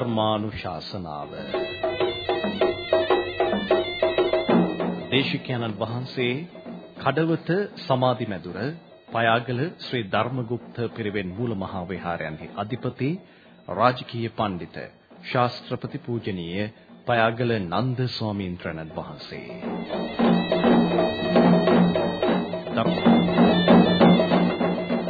ධර්මානුශාසනාව. දේශිකානන් වහන්සේ කඩවත සමාධි මැදුර පයාගල ශ්‍රී ධර්මගුප්ත පිරිවෙන් මූල මහා විහාරයන්හි අධිපති රාජකීය පඬිත ශාස්ත්‍රපති පූජනීය පයාගල නන්ද ස්වාමීන් වහන්සේ.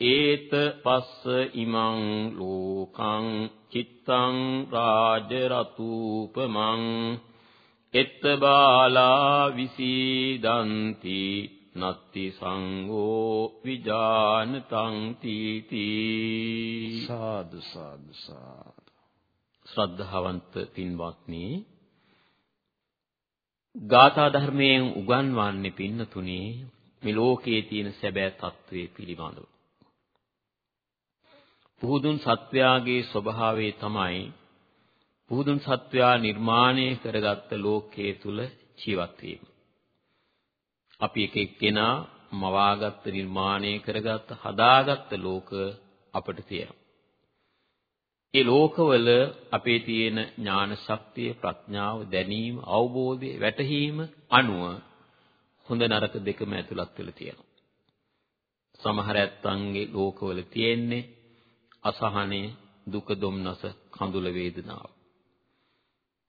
ඒත පස්ස ඉමං ලෝකං චිත්තං රාජ රතූපමං එත්ත බාලා විසීදಂತಿ නත්ති සංඝෝ විජානතං තීති. සාදු සාදු සාදු. ශ්‍රද්ධාවන්ත පින්වත්නි ගාථා ධර්මයෙන් උගන්වන්නේ පින්නතුනේ මේ ලෝකයේ තියෙන සැබෑ తත්වයේ පිළිබඳව පුහුදුන් සත්වයාගේ ස්වභාවය තමයි පුහුදුන් සත්වයා නිර්මාණය කරගත්ත ලෝකයේ තුල ජීවත් වීම. අපි එක එක්කෙනා මවාගත්ත නිර්මාණය කරගත්ත හදාගත්ත ලෝක අපිට තියෙනවා. ඒ ලෝකවල අපේ තියෙන ඥාන ශක්තිය, ප්‍රඥාව, දැනීම, අවබෝධය, වැටහීම අනුව හොඳ නරක දෙකම ඇතුළත් වෙලා තියෙනවා. සමහර ඇත්තන්ගේ ලෝකවල තියෙන්නේ අසහනය, දුක දුම්නස, කඳුල වේදනාව.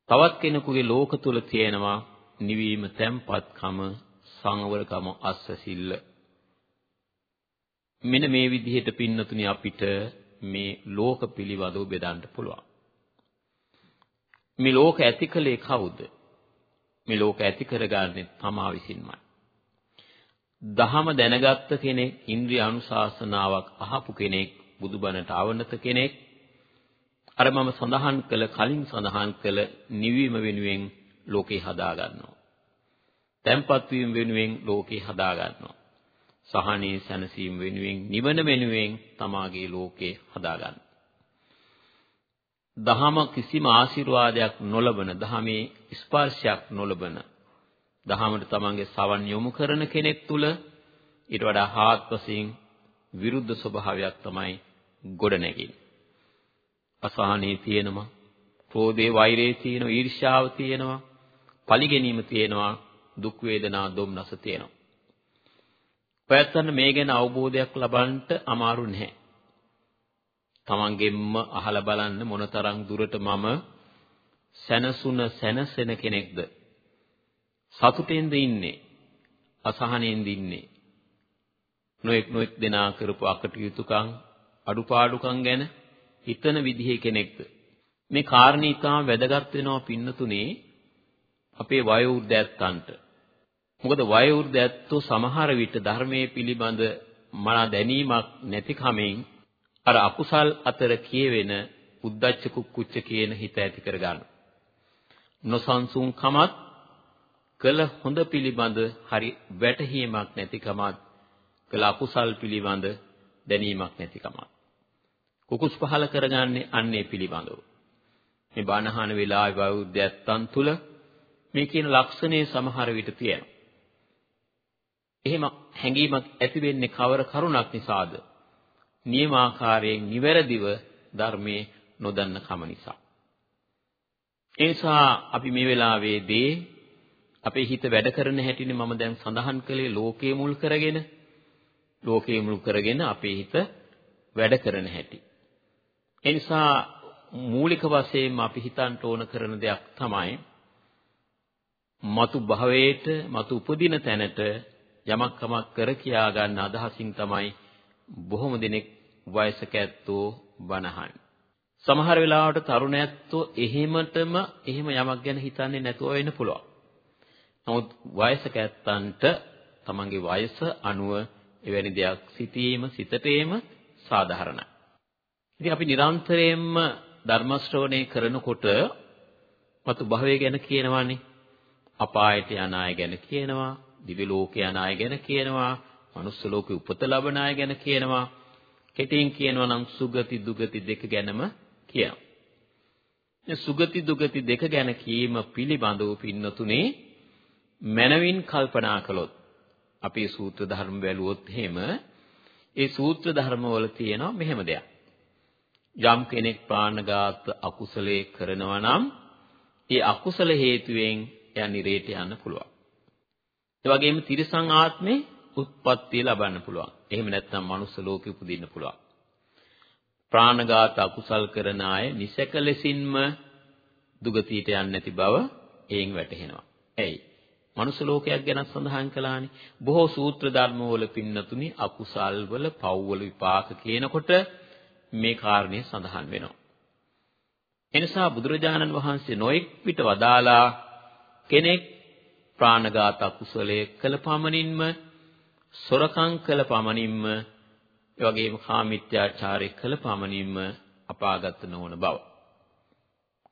තවත් කෙනෙකුගේ ලෝක තුල තියෙනවා නිවීම, තැම්පත්කම, සංවරකම, අස්සසිල්ල. මෙන්න මේ විදිහට පින්නතුනි අපිට මේ ලෝක පිළිබඳව බෙදන්න පුළුවන්. මේ ලෝක ඇතිකලේ කවුද? මේ ලෝක ඇති කරගන්නේ තමා විසින්මයි. දහම දැනගත්ත කෙනෙක්, ඉන්ද්‍රිය අනුශාසනාවක් අහපු කෙනෙක් බුදුබණට අවනත කෙනෙක් අර මම සඳහන් කළ කලින් සඳහන් කළ නිවීම වෙනුවෙන් ලෝකේ හදා ගන්නවා. තැම්පත් වීම වෙනුවෙන් ලෝකේ හදා ගන්නවා. සහනී සැනසීම වෙනුවෙන් නිවන වෙනුවෙන් තමාගේ ලෝකේ හදා ගන්නවා. දහම කිසිම ආශිර්වාදයක් නොලබන දහමේ ස්පර්ශයක් නොලබන දහමට තමන්ගේ සවන් යොමු කරන කෙනෙක් තුල ඊට වඩා හාත්පසින් විරුද්ධ ස්වභාවයක් තමයි ගොඩනැගෙන්නේ. අසහනේ තියෙනවා, ක්‍රෝධේ වෛරේ තියෙනවා, ඊර්ෂ්‍යාව තියෙනවා, පලිගැනීම තියෙනවා, දුක් වේදනා දොම්නස තියෙනවා. ඔයත්තන්න මේ ගැන අවබෝධයක් ලබන්නට අමාරු නැහැ. තමන්ගෙන්ම අහලා බලන්න මොනතරම් දුරට මම සැනසුන සැනසෙන කෙනෙක්ද? සතුටෙන්ද ඉන්නේ? අසහනෙන්ද ඉන්නේ? නොඑක් නොඑක් දෙනා කරපු අකටයුතුකම් අඩුපාඩුකම් ගැන හිතන විදිහේ කෙනෙක්ද? මේ කාරණේ ඉතාම වැදගත් වෙනවා පින්නතුනේ අපේ වයෝවෘද්ධයන්ට. මොකද වයෝවෘද්ධයන්තෝ සමහර විට ධර්මයේ පිළිබඳ මන දැනීමක් නැති කමෙන් අර අකුසල් අතර කියවෙන උද්දච්ච කුක්කුච්ච කියන හිත ඇති කර ගන්න. නොසන්සුන් කමත් කළ හොඳ පිළිබඳ හරි වැටහීමක් නැතිකමත් කළ අකුසල් පිළිබඳ දැනීමක් නැතිකමත් කුකුස් පහල කරගන්නේ අන්නේ පිළිබඳව. මේ බණහන වෙලාවේ බෞද්ධයන් තුල මේ කියන ලක්ෂණේ සමහර විට තියෙනවා. එහෙම හැඟීමක් ඇති වෙන්නේ කවර කරුණක් නිසාද? නියමාකාරයෙන් නිවැරදිව ධර්මයේ නොදන්න කම නිසා. ඒ නිසා අපි මේ වෙලාවේදී අපේ හිත වැඩ කරන හැටිනේ මම දැන් සඳහන් කළේ ලෝකයේ මුල් කරගෙන ලෝකයේ මුල් කරගෙන අපේ හිත වැඩ කරන හැටි. ඒ නිසා මූලික වශයෙන්ම අපි හිතන්න ඕන කරන දෙයක් තමයි మතු භවයට මතු උපදින තැනට යමක් කමක් කර කියා ගන්න අදහසින් තමයි බොහොම දෙනෙක් වයසක ඇත්තෝ බනහන්. සමහර වෙලාවට තරුණ ඇත්තෝ එහෙමටම එහෙම යමක් ගැන හිතන්නේ නැතුව වෙන්න පුළුවන්. නමුත් වයසක ඇත්තන්ට තමන්ගේ වයස අනුව එවැනි දෙයක් සිටීම සිතටේම සාධාරණයි. ඉතින් අපි නිරන්තරයෙන්ම ධර්ම ශ්‍රවණය කරනකොට මතු භවය ගැන කියනවානේ. අපායට යන අය ගැන කියනවා, දිව්‍ය ලෝකේ යන අය ගැන කියනවා, මනුස්ස ලෝකේ උපත ලබන අය ගැන කියනවා. කෙටින් කියනවා නම් සුගති දුගති දෙක ගැනම කියනවා. මේ සුගති දුගති දෙක ගැන කීම පිළිබඳව පින්නතුනේ මනවින් කල්පනා කළොත් අපේ සූත්‍ර ධර්ම බැලුවොත් එහෙම ඒ සූත්‍ර ධර්මවල තියෙනවා මෙහෙම දෙයක්. යම් කෙනෙක් ප්‍රාණඝාත අකුසලයේ කරනවා නම් ඒ අකුසල හේතුවෙන් එයා නිරේට යන්න පුළුවන්. ඒ වගේම තිරිසං ආත්මේ උත්පත්තිය ලබන්න පුළුවන්. එහෙම නැත්නම් මනුස්ස ලෝකෙ උපදින්න පුළුවන්. ප්‍රාණඝාත අකුසල් කරන අය නිසක ලෙසින්ම දුගතියට යන්නේ නැති බව එයින් වැටහෙනවා. එයි මනුස්ස ලෝකයක් ගැන සඳහන් කළානේ. බොහෝ සූත්‍ර ධර්මවල පින්නතුනි අකුසල් වල පව්වල විපාක කියනකොට මේ කාරණේ සඳහන් වෙනවා. එනිසා බුදුරජාණන් වහන්සේ නොඑක් පිට වදාලා කෙනෙක් ප්‍රාණඝාත අකුසලයේ කළ පමණින්ම සොරකම් කළ පමණින්ම ඒ වගේම කාමිත්‍යාචාරය කළ පමණින්ම අපාගත නොවන බව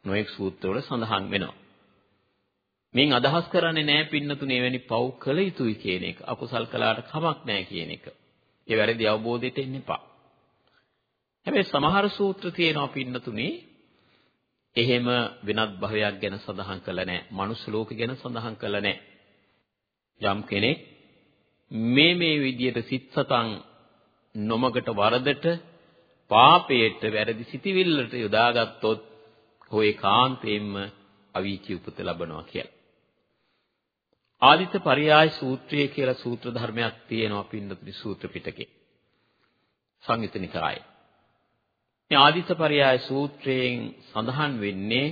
නොඑක් සූත්‍රවල සඳහන් වෙනවා. මින් අදහස් කරන්නේ නැහැ පින්නතුනේ එවැනි පව් කළ යුතුයි කියන එක. අකුසල් කළාට කමක් නැහැ කියන එක. ඒ වැරදි අවබෝධයට එන්න එපා. හැබැයි සමහර සූත්‍ර තියෙනවා පින්නතුනේ එහෙම වෙනත් භවයක් ගැන සඳහන් කළා නැහැ. මනුස්ස ලෝක ගැන සඳහන් කළා නැහැ. යම් කෙනෙක් මේ මේ විදියට සිත් සතන් නොමගට වරදට පාපයට වැරදි සිටිවිල්ලට යොදාගත්තොත් හොේ කාන්තේම්ම අවීචි උපත ලබනවා කියලා. ආදිත පරියාය සූත්‍රය කියලා සූත්‍ර ධර්මයක් තියෙනවා පින්නතුනි සූත්‍ර පිටකේ. සංයුත නිකායේ. මේ ආදිත පරියාය සූත්‍රයෙන් සඳහන් වෙන්නේ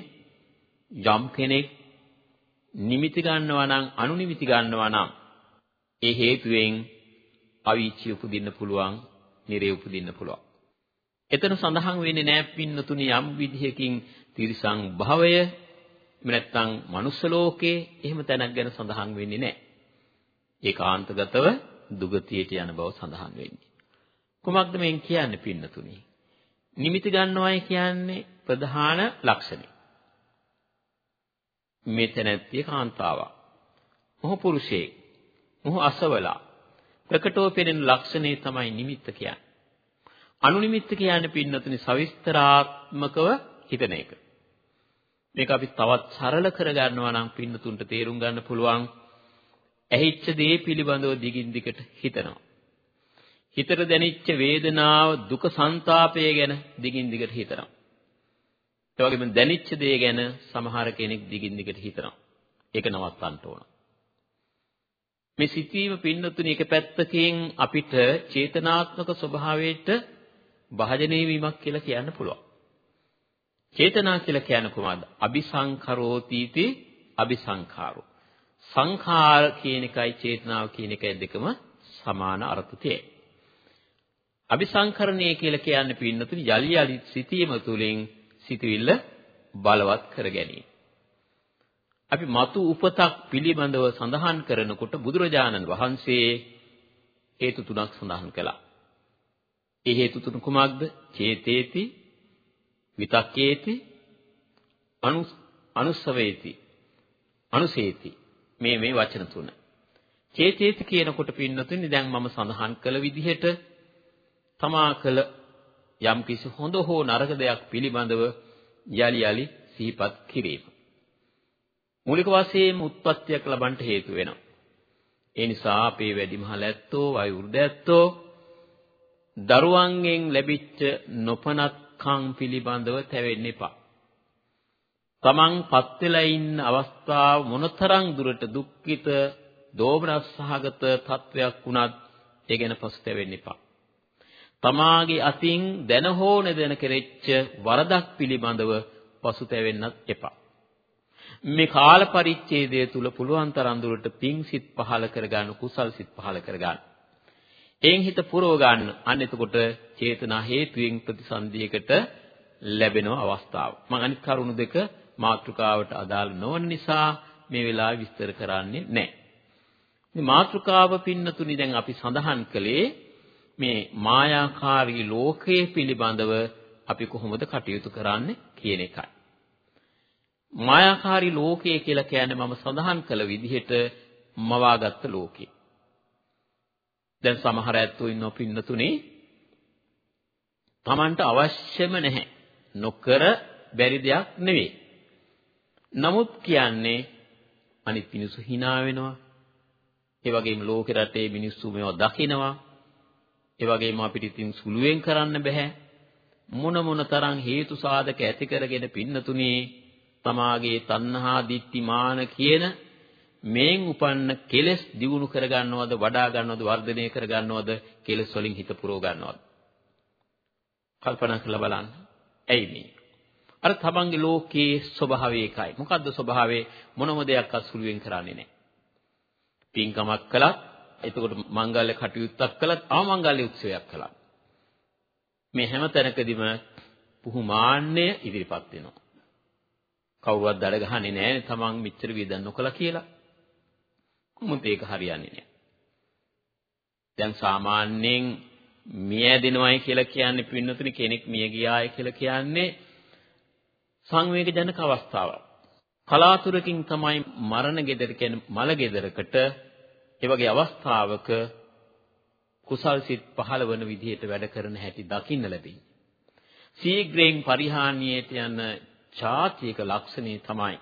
යම් කෙනෙක් නිමිති ගන්නවා නම් අනුනිමිති ගන්නවා නම් ඒ හේතුවෙන් අවීචිය උපදින්න පුළුවන්, නිරේ උපදින්න පුළුවන්. එතන සඳහන් වෙන්නේ නැහැ පින්නතුනි යම් විදිහකින් තිරිසං භවය එහෙම නැත්නම් මනුස්ස ලෝකේ එහෙම තැනක් ගැන සඳහන් වෙන්නේ නැහැ. ඒකාන්තගතව දුගතියට යන බව සඳහන් වෙන්නේ. කුමක්ද මෙන් කියන්නේ පින්නතුනි? නිමිති ගන්නවයි කියන්නේ ප්‍රධාන ලක්ෂණය. මෙතනැත්තිය කාන්තාවක්. මොහු පුරුෂයෙක්. මොහු අසවලා. ප්‍රකටව පෙනෙන ලක්ෂණය තමයි නිමිත්ත කියන්නේ. අනුනිමිත්ත කියන්නේ පින්නතුනි සවිස්තරාත්මකව හිතන එක. මේක අපි තවත් සරල කරගන්නවා නම් පින්නතුන්ට තේරුම් ගන්න පුළුවන්. ඇහිච්ච දේ පිළිබඳව දිගින් දිගට හිතනවා. හිතට දැනෙච්ච වේදනාව දුක සංతాපය ගැන දිගින් දිගට හිතනවා. ඒ වගේම දැනෙච්ච දේ ගැන සමහර කෙනෙක් දිගින් දිගට හිතනවා. ඒක නවත්තන්න ඕන. මේ සිතීම පින්නතුනි එක පැත්තකින් අපිට චේතනාත්මක ස්වභාවයට භාජනය වීමක් කියලා කියන්න පුළුවන්. චේතනා කියලා කියන්නේ කොහොමද? අபிසංකරෝතිති අபிසංකාරෝ. සංඛාර කියන එකයි චේතනාව කියන එකයි දෙකම සමාන අර්ථ තියෙනවා. අபிසංකරණය කියලා කියන්නේ පින්නතුනි යලි යලි සිටීම තුළින් සිටවිල්ල බලවත් කර ගැනීම. අපි మతు උපතක් පිළිබඳව සඳහන් කරනකොට බුදුරජාණන් වහන්සේ හේතු තුනක් සඳහන් කළා. ඒ හේතු තුන කුමක්ද? චේතේති, විතක්කේති, අනුස්සවේති, අනුසේති. මේ මේ වචන තුන. චේතේති කියනකොට පින්නතුනි දැන් මම සඳහන් කළ විදිහට තමා කළ යම්කිසි හොඳ හෝ නරක දෙයක් පිළිබඳව යලි යලි සිහිපත් කිරීම. මූලික වශයෙන්ම උත්පත්තියක් ලබන්න හේතු වෙනවා. ඒ නිසා අපේ වැඩිමහල් ඇත්තෝ වයෝවෘද්ධ ඇත්තෝ දරුවන්ගෙන් ලැබිච්ච නොපනත්කම් පිළිබඳව තැවෙන්න එපා. තමන් පත් වෙලා ඉන්න අවස්ථාව මොනතරම් දුරට දුක්ඛිත දෝමනස්සහගත තත්වයක් වුණත් ඒ ගැන පසුතැවෙන්න එපා. තමාගේ අතින් දැන හෝ නැදැන කෙරෙච්ච වරදක් පිළිබඳව පසුතැවෙන්නත් එපා. මේ කාල පරිච්ඡේදය තුල පුළුවන් තරම් දුරට පිං සිත් පහල කරගන්න කුසල් සිත් පහල කරගන්න. එයින් හිත පුරව ගන්න. අන්න එතකොට චේතනා හේතුයෙන් ප්‍රතිසන්දියකට ලැබෙන අවස්ථාව. මම අනිත් කරුණු දෙක මාත්‍රකාවට අදාළ නොවන නිසා මේ වෙලාවේ විස්තර කරන්නේ නැහැ. මේ මාත්‍රකාව පින්නතුනි දැන් අපි සඳහන් කළේ මේ මායාකාරී ලෝකයේ පිළිබඳව අපි කොහොමද කටයුතු කරන්නේ කියන එකයි. මායාකාරී ලෝකය කියලා කියන්නේ මම සඳහන් කළ විදිහට මවාගත්ත ලෝකේ. දැන් සමහර ඇත්තෝ ඉන්නව පින්නතුනේ Tamanට අවශ්‍යම නැහැ. නොකර බැරි දෙයක් නෙවෙයි. නමුත් කියන්නේ අනිත් මිනිස්සු hina වෙනවා. ඒ වගේම ලෝකෙ රටේ මිනිස්සු මේවා දකිනවා. ඒ වගේම අපිට ඉතින් සුළුවෙන් කරන්න බෑ. මොන මොන තරම් හේතු සාධක ඇති කරගෙන පින්නතුනේ තමාගේ තණ්හා දිට්ඨි මාන කියන මේන් උපන්න කෙලෙස් දියුණු කර ගන්නවද වඩා ගන්නවද වර්ධනය කර ගන්නවද කෙලෙස් වලින් හිත පුරව ගන්නවද? කල්පනා කරලා බලන්න. ඇයි මේ? අර තමන්ගේ ලෝකයේ ස්වභාවය එකයි. මොකද්ද ස්වභාවය? මොනම දෙයක් අසුළුවෙන් කරන්නේ නැහැ. පින්කමක් කළත් එතකොට මංගල්‍ය කටයුත්තක් කළත් ආමංගල්‍ය උත්සවයක් කළත් මේ හැම තැනකදීම පුහුමාන්නය ඉදිරිපත් වෙනවා කවුරුවත් දඩ ගහන්නේ නැහැ තමන් මෙච්චර වියදම් නොකලා කියලා. කොහොමද ඒක හරියන්නේ නැහැ. දැන් සාමාන්‍යයෙන් මිය දෙනවයි කියලා කියන්නේ පින්නතුනි කෙනෙක් මිය ගියාය කියලා කියන්නේ සංවේග ජනක අවස්ථාවක්. කලාතුරකින් තමයි මරණ ගෙදර කියන්නේ මල ගෙදරකට ඒ වගේ අවස්ථාවක කුසල් සිත් පහළ වන විදිහට වැඩ කරන හැටි දකින්න ලැබෙන්නේ. සීග්‍රයෙන් පරිහානියට යන ඡාතියක ලක්ෂණේ තමයි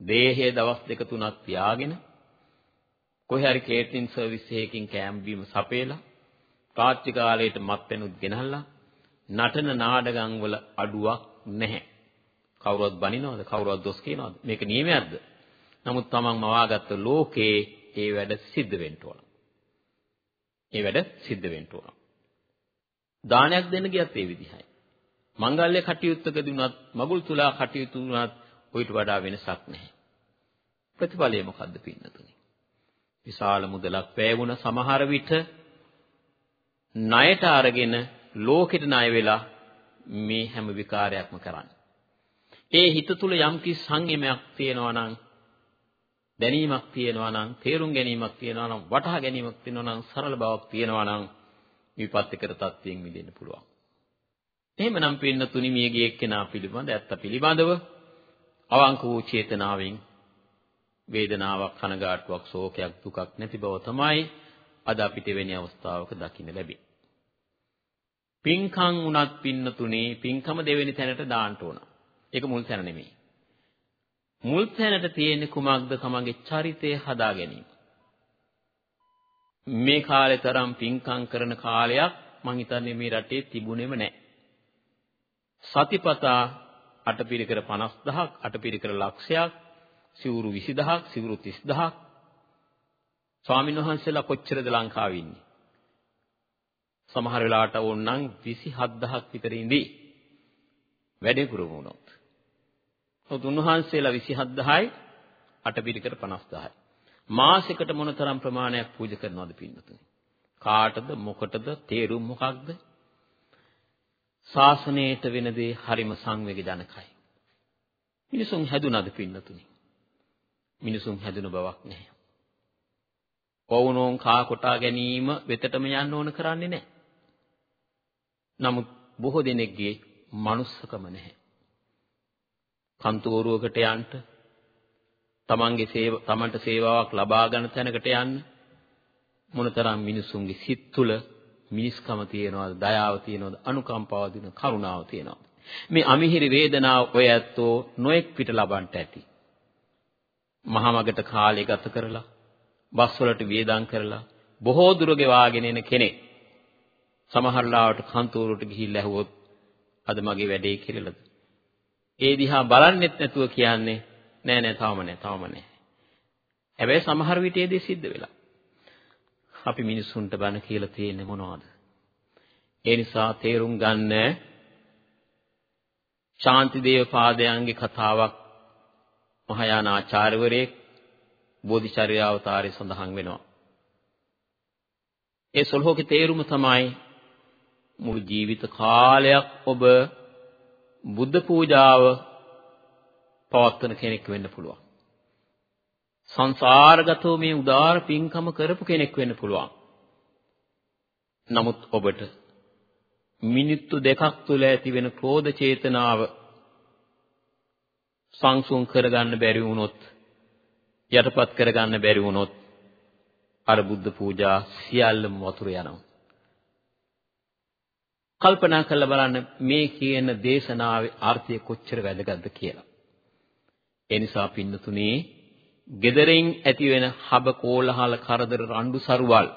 දේහය දවස් දෙක තුනක් තියාගෙන කොහේ හරි කේටරින් සර්විස් එකකින් කෑම බීම සපේලා රාත්‍රී කාලයට මත්පැනුත් ගෙනහල්ලා නටන නාඩගම් වල අඩුවක් නැහැ. කවුරුවත් බනිනවද? කවුරුවත් දොස් කියනවද? මේක නියමයක්ද? නමුත් තමන් මවාගත්ත ලෝකේ ඒ වැඩ සිද්ධ වෙන්න ඕන. ඒ වැඩ සිද්ධ වෙන්න ඕන. දානයක් දෙන්න ගියත් ඒ විදිහයි. මංගල්‍ය කටයුත්තකදී වුණත් මගුල් තුලා කටයුතු වුණත් ඔయిత වඩා වෙනසක් නැහැ. ප්‍රතිඵලය මොකද්ද පින්නතුනි? විශාල මුදලක් වැය වුණ සමහර විට ණයට අරගෙන ලෝකෙට ණය වෙලා මේ හැම විකාරයක්ම කරන්නේ. ඒ හිත තුල යම්කි සංයමයක් තියෙනවා නම් දැනීමක් තියෙනවා නම් තේරුම් ගැනීමක් තියෙනවා නම් වටහා ගැනීමක් තියෙනවා නම් සරල බවක් තියෙනවා නම් විපත්තිකර තත්වයෙන් මිදෙන්න පුළුවන්. එහෙමනම් පින්න තුනි මියගේ එක්කෙනා පිළිබඳ ඇත්ත පිළිබඳව අවංක වූ චේතනාවෙන් වේදනාවක් කනගාටුවක් ශෝකයක් දුකක් නැති බව තමයි අද අපිට වෙන්නේ අවස්ථාවක දකින්න ලැබෙන්නේ. පින්කම් උනත් පින්න තුනේ පින්කම දෙවෙනි තැනට දාන්න ඕන. ඒක මුල් තැන නෙමෙයි. මුල් තැනට තියෙන්නේ කුමක්ද? තමන්ගේ චරිතය හදා ගැනීම. මේ කාලේ තරම් පින්කම් කරන කාලයක් මං හිතන්නේ මේ රටේ තිබුණෙම නැහැ. සතිපතා අටපිරිකර 50000ක් අටපිරිකර ලක්ෂයක් සිවුරු 20000ක් සිවුරු 30000ක් ස්වාමීන් වහන්සේලා කොච්චරද ලංකාවේ ඉන්නේ සමහර වෙලාවට ඕනනම් 27000ක් විතර ඉඳී වැඩේ පුරුම වුණොත් ඔත් උන්වහන්සේලා 27000යි අටපිරිකර 50000යි මාසෙකට මොනතරම් ප්‍රමාණයක් පූජා කරනවද පින්නතුනි කාටද මොකටද තේරුම් මොකක්ද ශාසනයට වෙන දේ හරිම සංවේග ජනකයි. මිනිසුන් හැදුනද පින්නතුනි? මිනිසුන් හැදුන බවක් නැහැ. පවුනෝන් කා කොටා ගැනීම වෙතටම යන්න ඕන කරන්නේ නැහැ. නමුත් බොහෝ දෙනෙක්ගේ මනුස්සකම නැහැ. කන්තෝරුවකට යන්න තමන්ගේ සේව තමන්ට සේවාවක් ලබා ගන්න තැනකට යන්න මොනතරම් මිනිසුන්ගේ සිත් තුළ මිනිස්කම තියනවාද, දයාව තියනවාද, අනුකම්පාව තියනවාද, කරුණාව තියනවාද? මේ අමිහිරි වේදනාව ඔය ඇත්තෝ නොඑක් පිට ලබන්නට ඇති. මහමගට කාලය ගත කරලා, බස් වලට වියදම් කරලා, බොහෝ දුර ගෙවාගෙන එන කෙනෙක්. සමහර ලාවට කන්තෝරුවට ගිහිල්ලා ඇහුවොත් අද මගේ වැඩේ කිරලද? ඒ දිහා බලන්නෙත් නැතුව කියන්නේ නෑ නෑ තාම නෑ තාම නෑ. හැබැයි සමහර විට ඒ දේ සිද්ධ වෙලා. අපි මිනිසුන්ට බණ කියලා තියෙන්නේ මොනවද? ඒ නිසා තේරුම් ගන්න ශාන්තිදේව පාදයන්ගේ කතාවක් මහායාන ආචාර්යවරයෙක් බෝධිචර්යාවතාරයේ සඳහන් වෙනවා. ඒ සොල්හෝගේ තේරුම තමයි මුළු ජීවිත කාලයක් ඔබ බුද්ධ පූජාව පවත්වන කෙනෙක් වෙන්න පුළුවන්. සංසාරගතව මේ උදාර පින්කම කරපු කෙනෙක් වෙන්න පුළුවන්. නමුත් ඔබට මිනිත්තු දෙකක් තුල ඇති වෙන ක්‍රෝධ චේතනාව සංසුන් කරගන්න බැරි වුණොත් යටපත් කරගන්න බැරි වුණොත් අර බුද්ධ පූජා සියල්ලම වතුර යනවා. කල්පනා කරලා බලන්න මේ කියන දේශනාවේ අර්ථය කොච්චර වැදගත්ද කියලා. ඒ නිසා පින්නතුනේ gederin ඇති වෙන හබ කෝලහල කරදර රණ්ඩු සරුවල්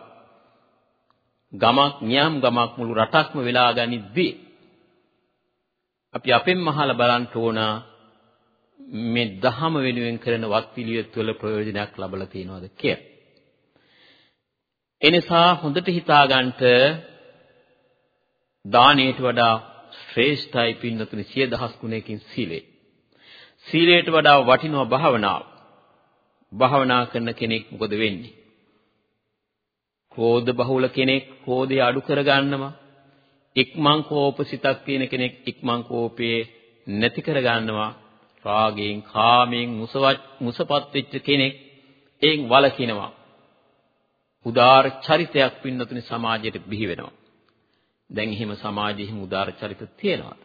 ගමක් නියම් ගමක් මුළු රටක්ම වෙලා ගනිද්දී අපි අපෙන් මහලා බලන්න ඕන මේ දහම වෙනුවෙන් කරන වත් පිළිවෙත් වල ප්‍රයෝජනයක් ලබලා තියෙනවද කියලා. එනිසා හොඳට හිතාගන්න දානයට වඩා ශ්‍රේෂ්ඨයි පින්නතුනි සිය දහස් ගුණයකින් සීලය. සීලයට වඩා වටිනවා භාවනාව. භාවනා කරන කෙනෙක් මොකද වෙන්නේ? ක්‍රෝධ බහුල කෙනෙක් ක්‍රෝධය අඩු කරගන්නවා. ඉක්මන් කෝපසිතක් තියෙන කෙනෙක් ඉක්මන් කෝපේ නැති කරගන්නවා. රාගයෙන් කාමයෙන් මුසවත් මුසපත් වෙච්ච කෙනෙක් එයින් වළකිනවා. උදාර චරිතයක් පින්නතුනි සමාජයට බිහි වෙනවා. දැන් එහෙම සමාජයේ එහෙම උදාර චරිත තියෙනවා.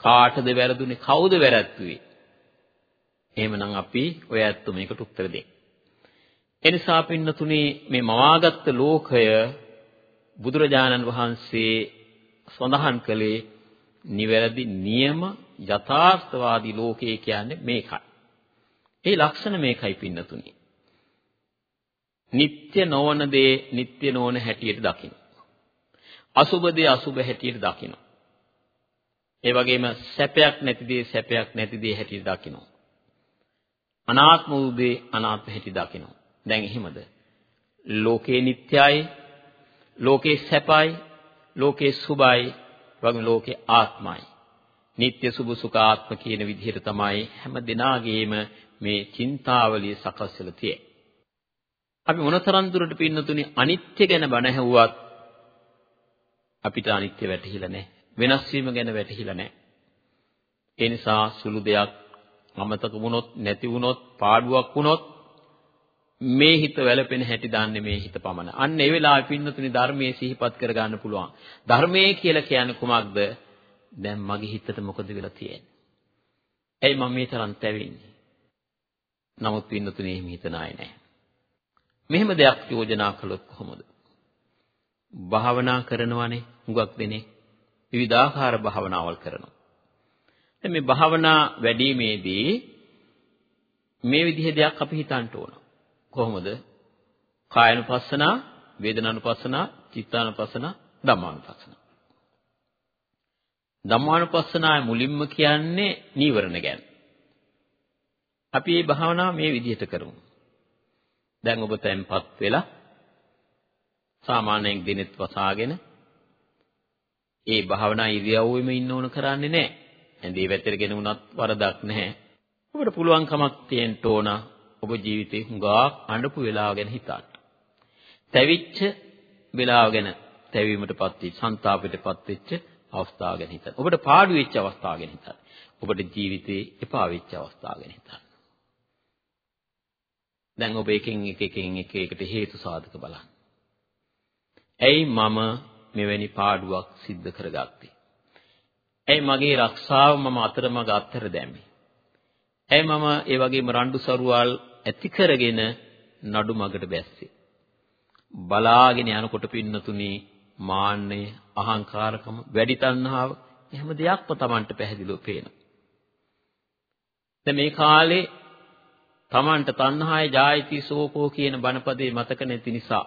කාටද වැරදුනේ? කවුද වැරැද්දුවේ? එහෙමනම් අපි ඔය ඇත්ත මේකට උත්තර දෙන්න. එනිසා පින්නතුනේ මේ මවාගත් ලෝකය බුදුරජාණන් වහන්සේ සඳහන් කළේ නිවැරදි නියම යථාර්ථවාදී ලෝකය කියන්නේ මේකයි. ඒ ලක්ෂණ මේකයි පින්නතුනේ. නিত্য නොවන දේ නিত্য නොවන හැටියට දකින්න. අසුබ දේ අසුබ හැටියට දකින්න. ඒ වගේම සැපයක් නැති දේ සැපයක් නැති දේ හැටියට දකින්න. අනාත්ම වූ දේ අනාත්ම හැටියට දකින්න. දැන් එහෙමද? ලෝකේ නිට්ටයයි, ලෝකේ සැපයි, ලෝකේ සුභයි, වගේම ලෝකේ ආත්මයි. නিত্য සුභ සුඛ ආත්ම කියන විදිහට තමයි හැම දිනාගේම මේ චින්තාවලිය සකස් වෙලා තියෙන්නේ. අපි මොනතරම් දුරට පින්නතුනි අනිත්‍ය ගැන බණ ඇහුවත් අපිට අනිත්‍ය වැටහිලා නැහැ. වෙනස් වීම ගැන වැටහිලා නැහැ. ඒ නිසා සුළු දෙයක් අමතක වුණොත් නැති වුණොත් පාඩුවක් වුණොත් මේ හිත වැළපෙන හැටි දන්නේ මේ හිත පමණ. අන්න ඒ වෙලාවේ පින්නතුනි ධර්මයේ සිහිපත් කරගන්න පුළුවන්. ධර්මයේ කියලා කියන්නේ කුමක්ද? දැන් මගේ හිතට මොකද වෙලා තියෙන්නේ? ඇයි මම මේ තරම් තැවෙන්නේ? නමුත් පින්නතුනි එහෙම හිතන අය නැහැ. මෙහෙම දෙයක් යෝජනා කළොත් කොහොමද? භාවනා කරනවානේ හුඟක් දෙනේ. විවිධාකාර භාවනාවල් කරනවා. දැන් මේ භාවනා වැඩිීමේදී මේ විදිහේ දෙයක් අපි හිතන්න ඕන. කොහොමද? කායනුපස්සනා, වේදනානුපස්සනා, චිත්තානුපස්සනා, ධම්මානුපස්සනා. ධම්මානුපස්සනාවේ මුලින්ම කියන්නේ නීවරණ ගැන. අපි මේ භාවනාව මේ විදිහට කරමු. දැන් ඔබ තැන්පත් වෙලා සාමාන්‍යයෙන් දිනෙත් වසාගෙන ඒ භාවනා ඉරියව්වෙම ඉන්න ඕන කරන්නේ නැහැ. ඇඳේ වැතරගෙන වුණත් වරදක් නැහැ. ඔබට පුළුවන්කමක් තියෙන්න ඕන ඔබ ජීවිතේ හුඟා අඬපු වෙලාව ගැන හිතන්න. තැවිච්ච වෙලාව ගැන තැවීමටපත් වෙච්ච, ਸੰతాපයටපත් වෙච්ච අවස්ථාව ගැන හිතන්න. ඔබට පාඩු වෙච්ච අවස්ථාව ගැන හිතන්න. ඔබට ජීවිතේ එපා වෙච්ච අවස්ථාව ගැන හිතන්න. දැන් ඔබ එකින් එක එකින් එක එකට හේතු සාධක බලන්න. ඇයි මම මෙවැනි පාඩුවක් සිද්ධ කරගත්තේ? ඇයි මගේ රක්ෂාව මම අතරමඟ අත්තර දැම්මේ? ඇයි මම ඒ වගේම රණ්ඩු සරුවල් ඇති කරගෙන නඩු මගට බැස්සේ? බලාගෙන යනකොට පින්නතුනි මාන්නය, අහංකාරකම, වැඩි තණ්හාව එහෙම දෙයක්ම Tamanට පැහැදිලිව පේනවා. දැන් මේ කාලේ Tamanට තණ්හාය ජායති සෝකෝ කියන බණපදේ මතක නැති නිසා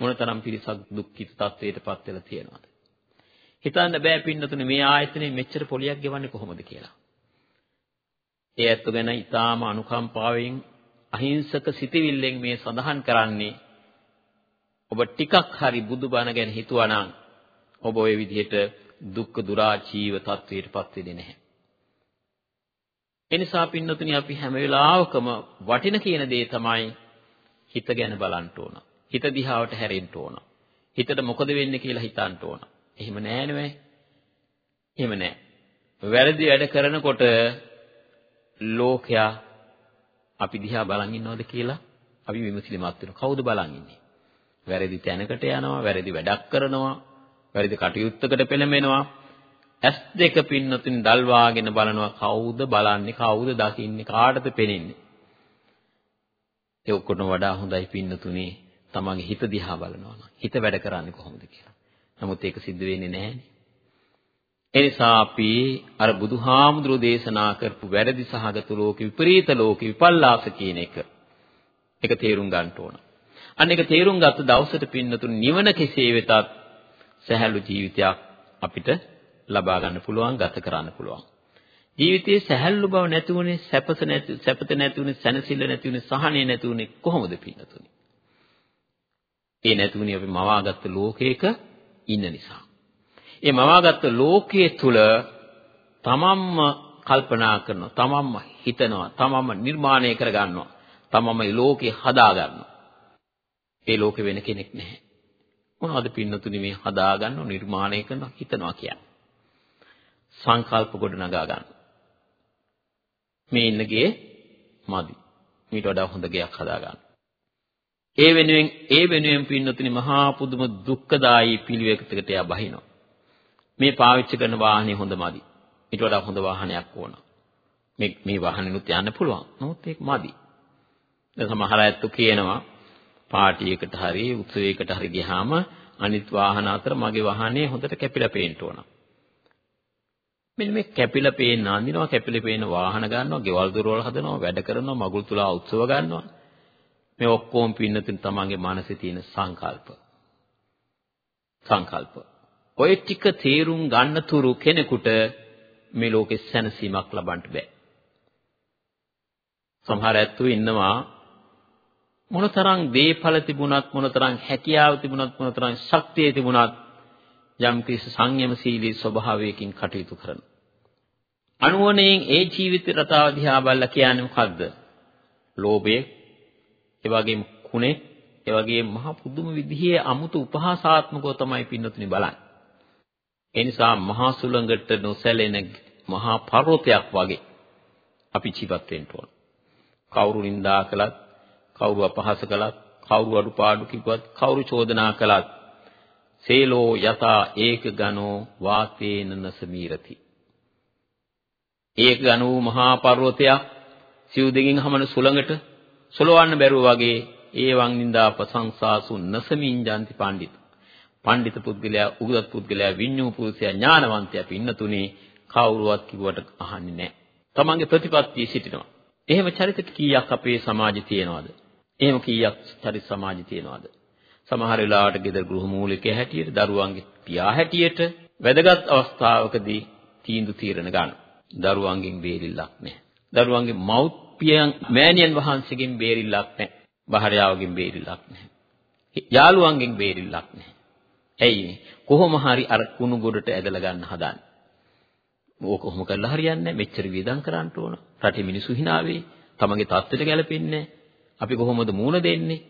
මොනතරම් පිරිසක් දුක්ඛිත තත්වයටපත් වෙලා තියෙනවද? හිතන්න බෑ පින්නතුනේ මේ ආයතනේ මෙච්චර පොලියක් ගෙවන්නේ කොහොමද කියලා. ඒ ඇත්ත ගැන ඊටාම අනුකම්පාවෙන් අහිංසක සිටිවිල්ලෙන් මේ සඳහන් කරන්නේ ඔබ ටිකක් හරි බුදුබණ ගැන හිතුවා ඔබ ওই විදිහට දුක්ඛ දුරාචීව තත්වයටපත් වෙන්නේ නැහැ. එනිසා පින්නතුනි අපි හැම වෙලාවකම වටින කියන දේ තමයි හිත ගැන බලන්න ඕන. හිත දිහාවට හැරෙන්න ඕන. හිතට මොකද වෙන්නේ කියලා හිතන්න ඕන. එහෙම නෑ නෙවෙයි. එහෙම නෑ. වැරදි වැඩ කරනකොට ලෝකයා අපි දිහා බලන් ඉන්නවද කියලා අපි විමසිලිමත් වෙනවා. කවුද බලන් ඉන්නේ? වැරදි තැනකට යනවා, වැරදි වැඩක් කරනවා, වැරදි කටයුත්තකට පෙළඹෙනවා. ඇස් දෙක පින්නතුන් දල්වාගෙන බලනවා කවුද බලන්නේ, කවුද දකින්නේ, කාටද පෙනෙන්නේ? ඒ ඔක්කොටම වඩා හොඳයි පින්නතුනේ තමන්ගේ හිත දිහා බලනවා නම්. හිත වැඩ කරන්නේ කොහොමද කියලා. නමුත් ඒක සිද්ධ වෙන්නේ නැහැනේ. එනිසා අපි අර බුදුහාමුදුරෝ දේශනා කරපු වැරදි සහගත ලෝක විපරීත ලෝක විපල්ලාස කියන එක ඒක තේරුම් ගන්න ඕන. අන්න ඒක තේරුම් ගත්ත දවසට පින්නතුන් නිවන කෙසේ වෙතත් සහැල්ලු ජීවිතයක් අපිට ලබා ගන්න පුළුවන් ගත කරන්න පුළුවන්. ජීවිතයේ සැහැල්ලු බව නැති වුනේ සැපත නැති සැපත නැති වුනේ සැනසෙල්ල නැති වුනේ සහනය නැති වුනේ කොහොමද පින්නතුනි? ඒ නැති වුනේ අපි මවාගත්ත ලෝකයක ඉන්න නිසා. ඒ මවාගත්ත ලෝකයේ තුල තමන්ම කල්පනා කරනවා, තමන්ම හිතනවා, තමන්ම නිර්මාණය කරගන්නවා, තමන්ම මේ ලෝකේ හදාගන්නවා. ඒ ලෝකෙ වෙන කෙනෙක් නැහැ. මොනවද පින්නතුනි මේ හදාගන්නව නිර්මාණය කරනවා හිතනවා කියන්නේ. සංකල්ප ගොඩ නගා ගන්න. මේ ඉන්නගේ මදි. මීට වඩා හොඳ ගයක් හදා ගන්න. ඒ වෙනුවෙන් ඒ වෙනුවෙන් පින්නතුනි මහා පුදුම දුක්ඛදායී පිළිවෙතකට යා බහිනවා. මේ පාවිච්චි කරන වාහනේ හොඳ මදි. ඊට වඩා හොඳ වාහනයක් ඕන. මේ මේ වාහනෙනුත් යන්න පුළුවන්. නමුත් ඒක මදි. දැන් සමහර අයත් කියනවා පාටියකට හරි උත්සවයකට හරි ගියාම අනිත් වාහන අතර මගේ වාහනේ හොඳට කැපිලා පේන්න ඕන. මෙන්න මේ කැපිලා පේන අඳිනවා කැපිලා පේන වාහන ගන්නවා, ගෙවල් දොරවල් හදනවා, වැඩ කරනවා, මගුල් තුලා උත්සව ගන්නවා. මේ ඔක්කොම පින්නතුන් තමන්ගේ මනසේ තියෙන සංකල්ප. සංකල්ප. ඔය ටික තේරුම් ගන්න තුරු කෙනෙකුට මේ ලෝකෙ සැනසීමක් ලබන්න බෑ. සමහර ඇත්තෝ ඉන්නවා මොනතරම් දේපල තිබුණත් මොනතරම් හැකියාව තිබුණත් මොනතරම් ශක්තිය තිබුණත් යම් කිසි සංයමශීලී ස්වභාවයකින් කටයුතු කරන. අනුවණයෙන් ඒ ජීවිත රටාව දිහා බලලා කියන්නේ මොකද්ද? ලෝභය, ඒ වගේම කුණේ, ඒ වගේම මහ පුදුම විදිහේ අමුතු උපහාසාත්මකව තමයි පින්නතුනි බලන්නේ. ඒ නිසා මහා සුළඟට නොසැලෙන මහා පර්වතයක් වගේ අපි ජීවත් වෙන්න ඕන. කවුරු නිඳා කළත්, කවුරු අපහාස කළත්, කවුරු අඩුපාඩු කිව්වත්, කවුරු චෝදනා කළත් සේලෝ යතා ඒක ගනෝ වාතේන නසමීරති. ඒක ගනෝ මහා පර්වතයක් සිව් දෙකින් හමන සුළඟට සොලවන්න බැරුව වගේ ඒවං නින්දා ප්‍රශංසාසු නසමින් ජන්ති පඬිතු. පඬිත පුද්ගලයා උගත් පුද්ගලයා විඤ්ඤූ පුරුෂයා ඥානවන්තයා පින්නතුනේ කවුරුවත් කිව්වට අහන්නේ නැහැ. තමන්ගේ ප්‍රතිපත්තිය සිටිනවා. එහෙම චරිත කීයක් අපේ සමාජේ තියෙනවද? එහෙම කීයක් චරිත සමාජේ තියෙනවද? සමහර වෙලාවට ගෙදර ගෘහ මූලිකයා හැටියට දරුවන්ගේ පියා හැටියට වැදගත් අවස්ථාවකදී තීන්දුව తీරන ගන්න. දරුවන්ගෙන් බේරිල්ලක් නැහැ. දරුවන්ගේ මව්පියන් මෑණියන් වහන්සේගෙන් බේරිල්ලක් නැහැ. භාර්යාවගෙන් බේරිල්ලක් නැහැ. යාළුවන්ගෙන් බේරිල්ලක් නැහැ. ඇයි කොහොම හරි අර කුණු ගොඩට ඇදලා ගන්න හදන්නේ. ඕක කොහොම කරලා හරියන්නේ නැහැ. මෙච්චර වියදම් කරන්න ඕන. රටේ මිනිස්සු hina වෙයි. තමන්ගේ තත්ත්වයට ගැලපෙන්නේ අපි කොහොමද මූණ දෙන්නේ?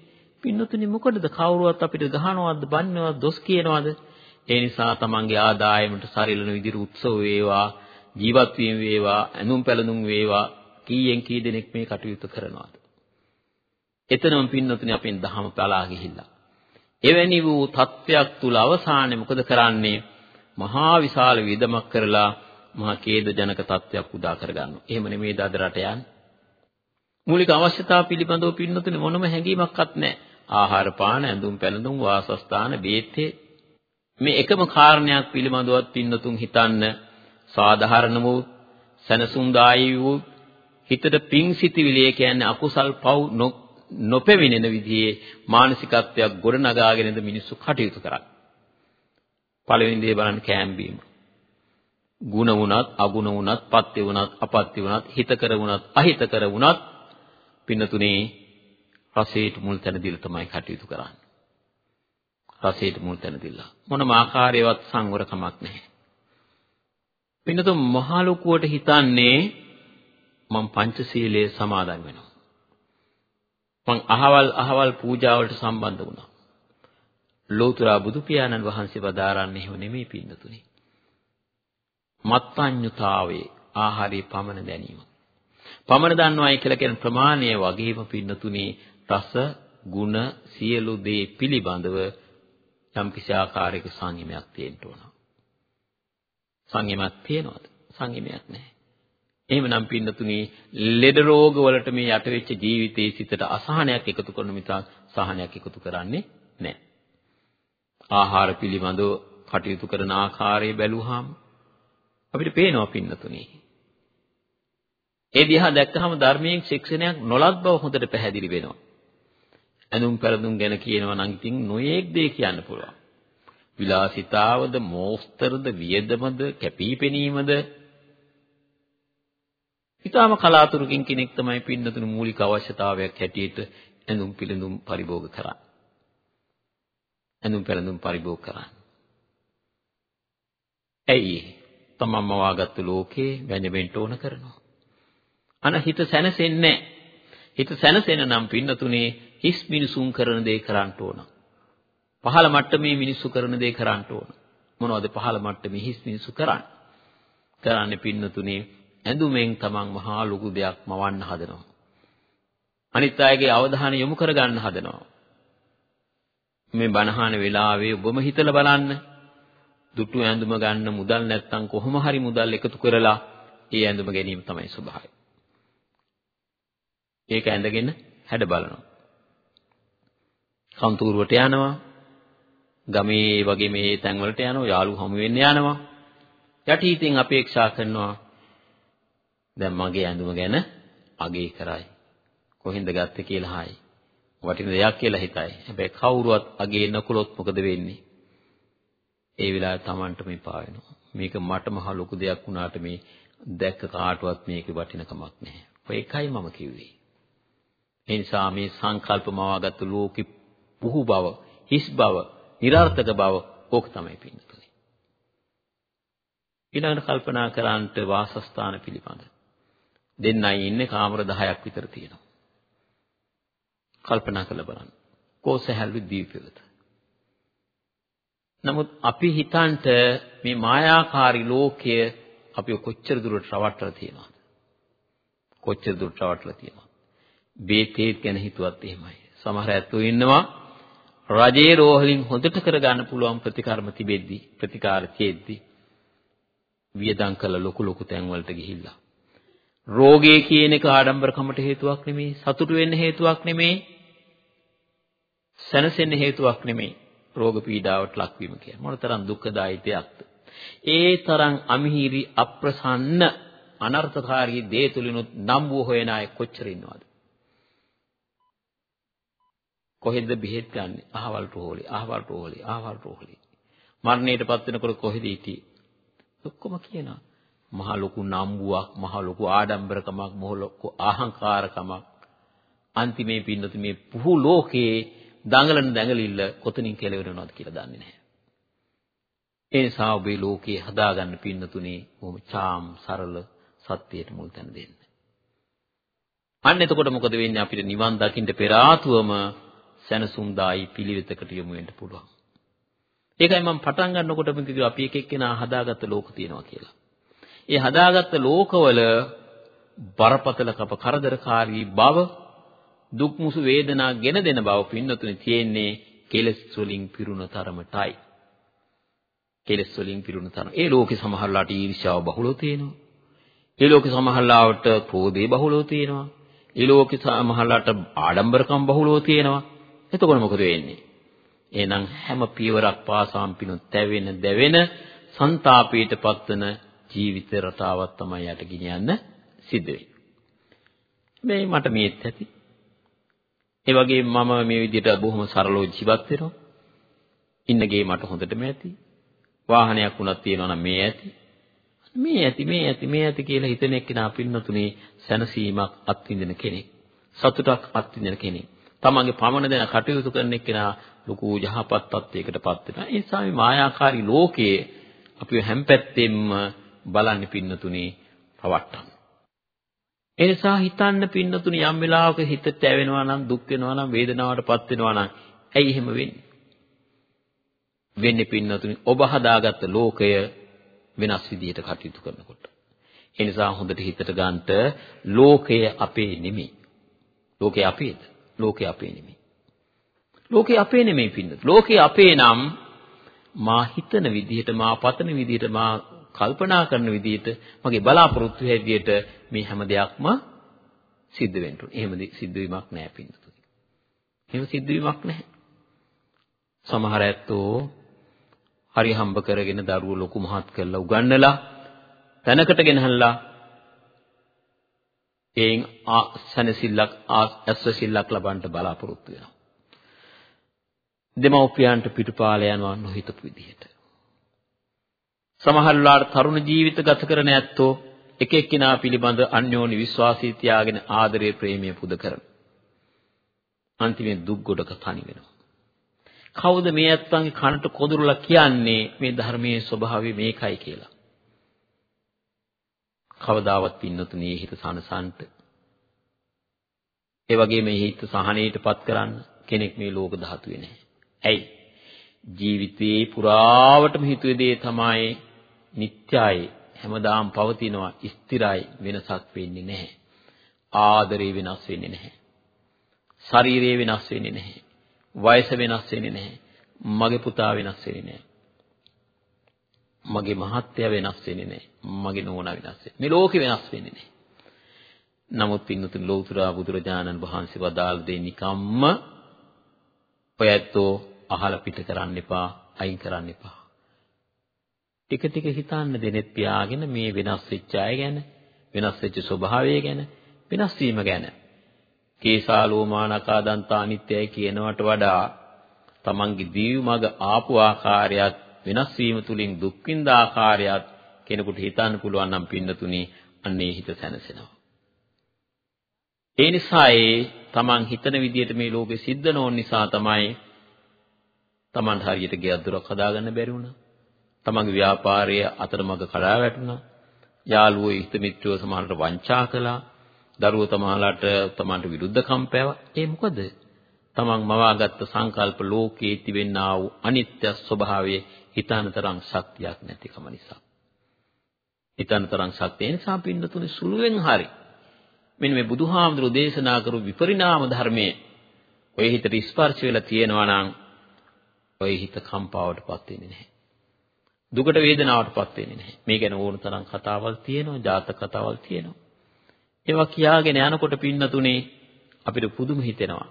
පින්නතුනි මොකටද කවුරුවත් අපිට ගහනවද, බන්නවද, දොස් කියනවද? ඒ නිසා තමන්ගේ ආදායමට සරිලන විදිහට උත්සව වේවා, ජීවත් වීම වේවා, ඇඳුම් පැළඳුම් වේවා කීයෙන් කී දෙනෙක් මේ කටයුතු කරනවද? එතනම පින්නතුනි අපෙන් දහම පලා ගිහිල්ලා එවැනි වූ තත්වයක් තුල අවසානයේ මොකද කරන්නේ? මහා විශාල විදමක් කරලා මහා ඛේද ජනක තත්වයක් උදා කරගන්නවා. එහෙම නෙමෙයි අද රට යන්නේ. මූලික අවශ්‍යතා පිළිබඳව පින්නතුනේ මොනම හැඟීමක්වත් නැහැ. ආහාර පාන, ඇඳුම් පැළඳුම්, වාසස්ථාන, බේත්තේ මේ එකම කාරණයක් පිළිබඳවත් පින්නතුන් හිතන්න සාධාරණ වූ සනසුන්දායී වූ හිතට පිං සිටිවිලිය කියන්නේ අකුසල් පව් නොපෙවෙනෙන විදිහේ මානසිකත්වයක් ගොඩනගාගෙනද මිනිස්සු කටයුතු කරන්නේ. පළවෙනි දේ බලන්න කෑම්බීම. ಗುಣ වුණත්, අගුණ වුණත්, පත්‍ය වුණත්, අපත්‍ය වුණත්, හිතකර වුණත්, අහිතකර වුණත් පින්නතුනේ රසයට මුල් තැන දීලා තමයි කටයුතු කරන්නේ. රසයට මුල් තැන දීලා. මොනම ආකාරයවත් සංවරකමක් නැහැ. පින්නතුන් මහලුකුවට හිතන්නේ මම පංචශීලයේ සමාදන් වෙනවා. මං අහවල් අහවල් පූජාවලට සම්බන්ධ වුණා. ලෝතර බුදු පියාණන් වහන්සේ වදාරන්නේ එහෙම නෙමෙයි පින්නතුනි. මත්ඤ්‍යතාවේ ආහාරයේ පමන දැනීම. පමන දන්නවයි කියලා කියන ප්‍රමාණය වගේම පින්නතුනි රස, ගුණ, සියලු දේ පිළිබඳව යම් කිසි ආකාරයක සංයමයක් තියෙන්න ඕන. සංයමයක් තියනවද? සංයමයක් නැහැ. එහෙමනම් පින්නතුනි ලෙඩ රෝග වලට මේ යට වෙච්ච ජීවිතයේ සිතට අසහනයක් එකතු කරන මිසක් සහනයක් එකතු කරන්නේ නැහැ. ආහාර පිළිබඳව කටයුතු කරන ආකාරය බැලුවාම අපිට පේනවා පින්නතුනි. ඒ දිහා දැක්කහම ධර්මයෙන් ශික්ෂණයක් නොලත් බව හොඳට පැහැදිලි වෙනවා. ඇඳුම් පැළඳුම් ගැන කියනවා නම් ඉතින් නොයේක් දේ කියන්න පුළුවන්. විලාසිතාවද, මෝස්තරද, වියදමද, කැපිපෙනීමද ඊටාම කලාතුරකින් කෙනෙක් තමයි පින්නතුණු මූලික අවශ්‍යතාවයක් හැටියට ඇඳුම් පිළිඳුම් පරිභෝග කරන්නේ. ඇඳුම් පැළඳුම් පරිභෝග කරන්නේ. ඇයි? තමන්ම වාගත්තු ලෝකේ වැඳෙන්න ඕන කරනවා. අන හිත සැනසෙන්නේ හිත සැනසෙන නම් පින්නතුනේ හිස් මිනිසුන් කරන දේ කරන්න ඕන. පහළ මට්ටමේ මිනිස්සු කරන දේ කරන්න ඕන. මොනවද පහළ මට්ටමේ හිස් මිනිස්සු කරන්නේ? කරන්නේ පින්නතුනේ ඇඳුමෙන් තමන් මහා ලොකු දෙයක් මවන්න හදනවා. අනිත් අයගේ අවධානය යොමු කරගන්න හදනවා. මේ බණහන වෙලාවේ ඔබම හිතලා බලන්න. දුටු ඇඳුම ගන්න මුදල් නැත්තම් කොහොම හරි මුදල් එකතු කරලා ඒ ඇඳුම ගැනීම තමයි ස්වභාවය. ඒක ඇඳගෙන හැඩ බලනවා. කන්තූරුවට යනවා. ගමේ වගේ මේ තැන්වලට යනවා. යාළු හමු වෙන්න යනවා. යටිහිතින් අපේක්ෂා කරනවා. දැන් මගේ ඇඳුම ගැන අගේ කරයි. කොහෙන්ද ගත්තේ කියලා හායි. වටින දෙයක් කියලා හිතයි. හැබැයි කවුරුවත් අගේ නොකළොත් මොකද වෙන්නේ? ඒ වෙලාවේ Tamanට මේ පාවෙනවා. මේක මට මහ ලොකු දෙයක් වුණාට මේ දැක්ක කාටවත් මේකේ වටිනකමක් නැහැ. ඔය එකයි මම කිව්වේ. ඒ නිසා මේ සංකල්ප මවාගත්තු ලෝකෙ පුහු බව, හිස් බව, નિરර්ථක බව ඕක තමයි පින්නතුනේ. ඊළඟට කල්පනා කරාන්ට වාසස්ථාන පිළිබඳ. දෙන්නයි ඉන්නේ කාමර 10ක් විතර තියෙනවා. කල්පනා කරලා බලන්න. කෝසහැල්ලු දීපෙවත. නමුත් අපි හිතන්ට මේ මායාකාරී ලෝකය අපි කොච්චර දුරට රවට්ටලා තියෙනවද? කොච්චර දුරට රවට්ටලා තියෙනවද? බේතේත් ගැන හිතුවත් එහෙමයි. සමහර ඇත්තෝ ඉන්නවා රජේ රෝහලින් හොඳට කරගන්න පුළුවන් ප්‍රතිකර්ම තිබෙද්දි ප්‍රතිකාර තියෙද්දි වියදම් කළ ලොකු ලොකු තැන් වලට ගිහිල්ලා රෝගය කියන එක ආඩම්බරකමට හේතුවක් නෙමෙයි සතුටු වෙන්න හේතුවක් නෙමෙයි සැනසෙන්න හේතුවක් නෙමෙයි රෝග පීඩාවට ලක්වීම කියන්නේ මොනතරම් දුක්ඛදායිතයක්ද ඒ තරම් අමිහිරි අප්‍රසන්න අනර්ථකාරී දේ තුලිනුත් නම්බුව හොයන අය කොච්චර ඉන්නවද කොහෙද බෙහෙත් ගන්නෙ? අහවල් රෝහලේ, අහවල් රෝහලේ, අහවල් රෝහලේ. මරණයටපත් වෙනකොට කොහෙද හිටියේ? ඔක්කොම කියනවා. මහ ලොකු නම්බුවක්, මහ ලොකු ආඩම්බරකමක්, මහ ලොකු අහංකාරකමක්. අන්තිමේ පින්නතු මේ පුහු ලෝකයේ දඟලන දඟලිල්ල කොතනින් කෙලවෙර වෙනවද කියලා දන්නේ නැහැ. ඒ නිසා ඔබේ ලෝකේ හදාගන්න පින්නතුනේ බොහොම චාම් සරල සත්‍යයට මුල් තැන දෙන්න. අන්න එතකොට මොකද වෙන්නේ අපිට නිවන් දකින්න පෙර ආතුවම සැනසුම්දායි පිළිවෙතකට යොමු වෙන්න පුළුවන්. ඒකයි මම පටන් ගන්නකොටම කිව්වා අපි එක එක්කෙනා හදාගත්ත ලෝක තියෙනවා කියලා. ඒ හදාගත්ත ලෝකවල බරපතල කප කරදරකාරී බව දුක් මුසු වේදනා ගෙන දෙන බව පින්නතුනේ තියෙන්නේ කෙලස් වලින් පිරුණ තරමටයි. කෙලස් වලින් පිරුණ තරම. ඒ ලෝකේ සමහරලාට ඊර්ෂ්‍යාව බහුලව තියෙනවා. ඒ ලෝකේ සමහරලාට ක්‍රෝධේ බහුලව තියෙනවා. ඒ ලෝකේ සමහරලාට ආඩම්බරකම් බහුලව තියෙනවා. එතකොට මොකද වෙන්නේ? එහෙනම් හැම පියවරක් පාසාම් පිණුත් තැවෙන දැවෙන ਸੰతాපයට පත්වන ජීවිත රටාවක් තමයි යට ගෙනියන්න සිද්ධ වෙන්නේ. මේ මට මේත් ඇති. ඒ වගේම මම මේ විදිහට බොහොම සරලව ජීවත් වෙනවා. ඉන්න ගේ මට හොඳටම ඇති. වාහනයක් වුණත් තියෙනවා නම් මේ ඇති. මේ ඇති මේ ඇති මේ ඇති කියලා හිතන එක්කෙනා පින්නතුනේ සැනසීමක් අත්විඳින කෙනෙක්. සතුටක් අත්විඳින කෙනෙක්. තමන්ගේ පමණ දැන කටයුතු කරන එක්කෙනා ලොකු යහපත් තත්වයකටපත් වෙනවා. ඒ නිසා මේ මායාකාරී ලෝකයේ අපි හැම පැත්තෙම බලන්න පින්නතුනේ පවට්ටන. ඒ නිසා හිතන්න පින්නතුනි යම් වෙලාවක හිත තැවෙනවා නම් දුක් වෙනවා නම් වේදනාවටපත් වෙනවා නම් ඇයි එහෙම වෙන්නේ? වෙන්නේ පින්නතුනි ඔබ හදාගත්ත ලෝකය වෙනස් විදිහට කටයුතු කරනකොට. ඒ නිසා හොඳට හිතට ගන්නට ලෝකය අපේ නෙමෙයි. ලෝකේ අපේද? ලෝකේ අපේ නෙමෙයි. ලෝකේ අපේ නෙමෙයි පින්නත්. ලෝකේ අපේ නම් මා හිතන විදිහට මා පතන විදිහට මා කල්පනා කරන විදිහට මගේ බලාපොරොත්තු හැටියට මේ හැම දෙයක්ම සිද්ධ වෙන්න ඕනේ. එහෙම සිද්ධ වීමක් නැහැ පින්නතුනි. එහෙම සිද්ධ වීමක් නැහැ. සමහර ඇත්තෝ හරි හම්බ කරගෙන දරුවෝ ලොකු මහත් කරලා උගන්නලා තැනකට ගෙනහල්ලා එයින් සනසිල්ලක් ඇස්වසිල්ලක් ලබන්න බලාපොරොත්තු වෙනවා. දෙමව්පියන්ට පිටුපාල යනවා නොහිතපු විදිහට. සමහර වෙලාවට තරුණ ජීවිත ගත කරන ඇත්තෝ එක එක්කිනා පිළිබඳ අන්‍යෝන්‍ය විශ්වාසී තියාගෙන ආදරයේ ප්‍රේමයේ පුද කරන. අන්තිමේ දුක් ගොඩක තනි වෙනවා. කවුද මේ ඇත්තන්ගේ කනට කොදුරුලා කියන්නේ මේ ධර්මයේ ස්වභාවය මේකයි කියලා? කවදාවත් පින්නතුනේ හිත සනසන්ට ඒ වගේම මේ හිත සහනයටපත් කරන්න කෙනෙක් මේ ලෝක ධාතුවේ නැහැ. ඇයි? ජීවිතේ පුරාවටම හිතුවේ දේ තමයි නිට්ටයයි හැමදාම පවතිනවා ස්ථිරයි වෙනසක් වෙන්නේ නැහැ. ආදරේ වෙනස් වෙන්නේ නැහැ. ශරීරය වෙනස් වෙන්නේ නැහැ. වයස වෙනස් වෙන්නේ නැහැ. මගේ පුතා වෙනස් වෙන්නේ නැහැ. මගේ මහත්තයා වෙනස් වෙන්නේ නැහැ. මගේ නෝනා වෙනස් වෙන්නේ. මේ ලෝකෙ වෙනස් වෙන්නේ නැහැ. නමුත් පින්නතුන් ලෞතුරා බුදුරජාණන් වහන්සේ වදාළ දේ නිකම්ම ඔයත්ෝ අහලා පිට කරන්න එපා, අයින් කරන්න එපා. ටික ටික හිතන්න දෙනෙත් පියාගෙන මේ වෙනස් වෙච්ච අය ගැන, වෙනස් වෙච්ච ස්වභාවය ගැන, වෙනස් වීම ගැන. කේසාලෝමානකා දන්තා අනිත්‍යයි කියනවට වඩා තමන්ගේ දීව් මග ආපු ආකාරයත් වෙනස් වීම තුලින් දුක් විඳ ආකාරයත් කෙනෙකුට හිතන්න පුළුවන් නම් පින්නතුනි අන්නේ හිත සැනසෙනවා. ඒ නිසා ඒ තමන් හිතන විදිහට මේ ලෝකෙ සිද්ධ නොවන නිසා තමයි තමන්ට හරියට ගෙයක් දොරක් හදාගන්න බැරි වුණා. තමන්ගේ ව්‍යාපාරයේ අතරමඟ කඩා වැටුණා. යාළුවෝ හිත මිත්‍රයෝ සමහරට වංචා කළා. දරුවෝ තමහලට තමන්ට විරුද්ධකම් පෑවා. ඒ මොකද? තමන් මවාගත්ත සංකල්ප ලෝකයේ තිබෙනා වූ අනිත්‍ය ස්වභාවයේ හිතනතරම් ශක්තියක් නැතිකම නිසා. හිතනතරම් ශක්තිය නිසා පින්නතුනේ සුළුවෙන් හරි මෙන්න මේ බුදුහාමුදුරු දේශනා කරු විපරිණාම ධර්මයේ ඔය හිතට ස්පර්ශ වෙලා තියෙනවා නම් ඔය හිත කම්පාවටපත් වෙන්නේ නැහැ. දුකට වේදනාවටපත් වෙන්නේ නැහැ. මේ ගැන ඕන තරම් කතාවල් තියෙනවා, ජාතක කතාවල් තියෙනවා. ඒවා කියාගෙන යනකොට පින්නතුනේ අපිට පුදුම හිතෙනවා.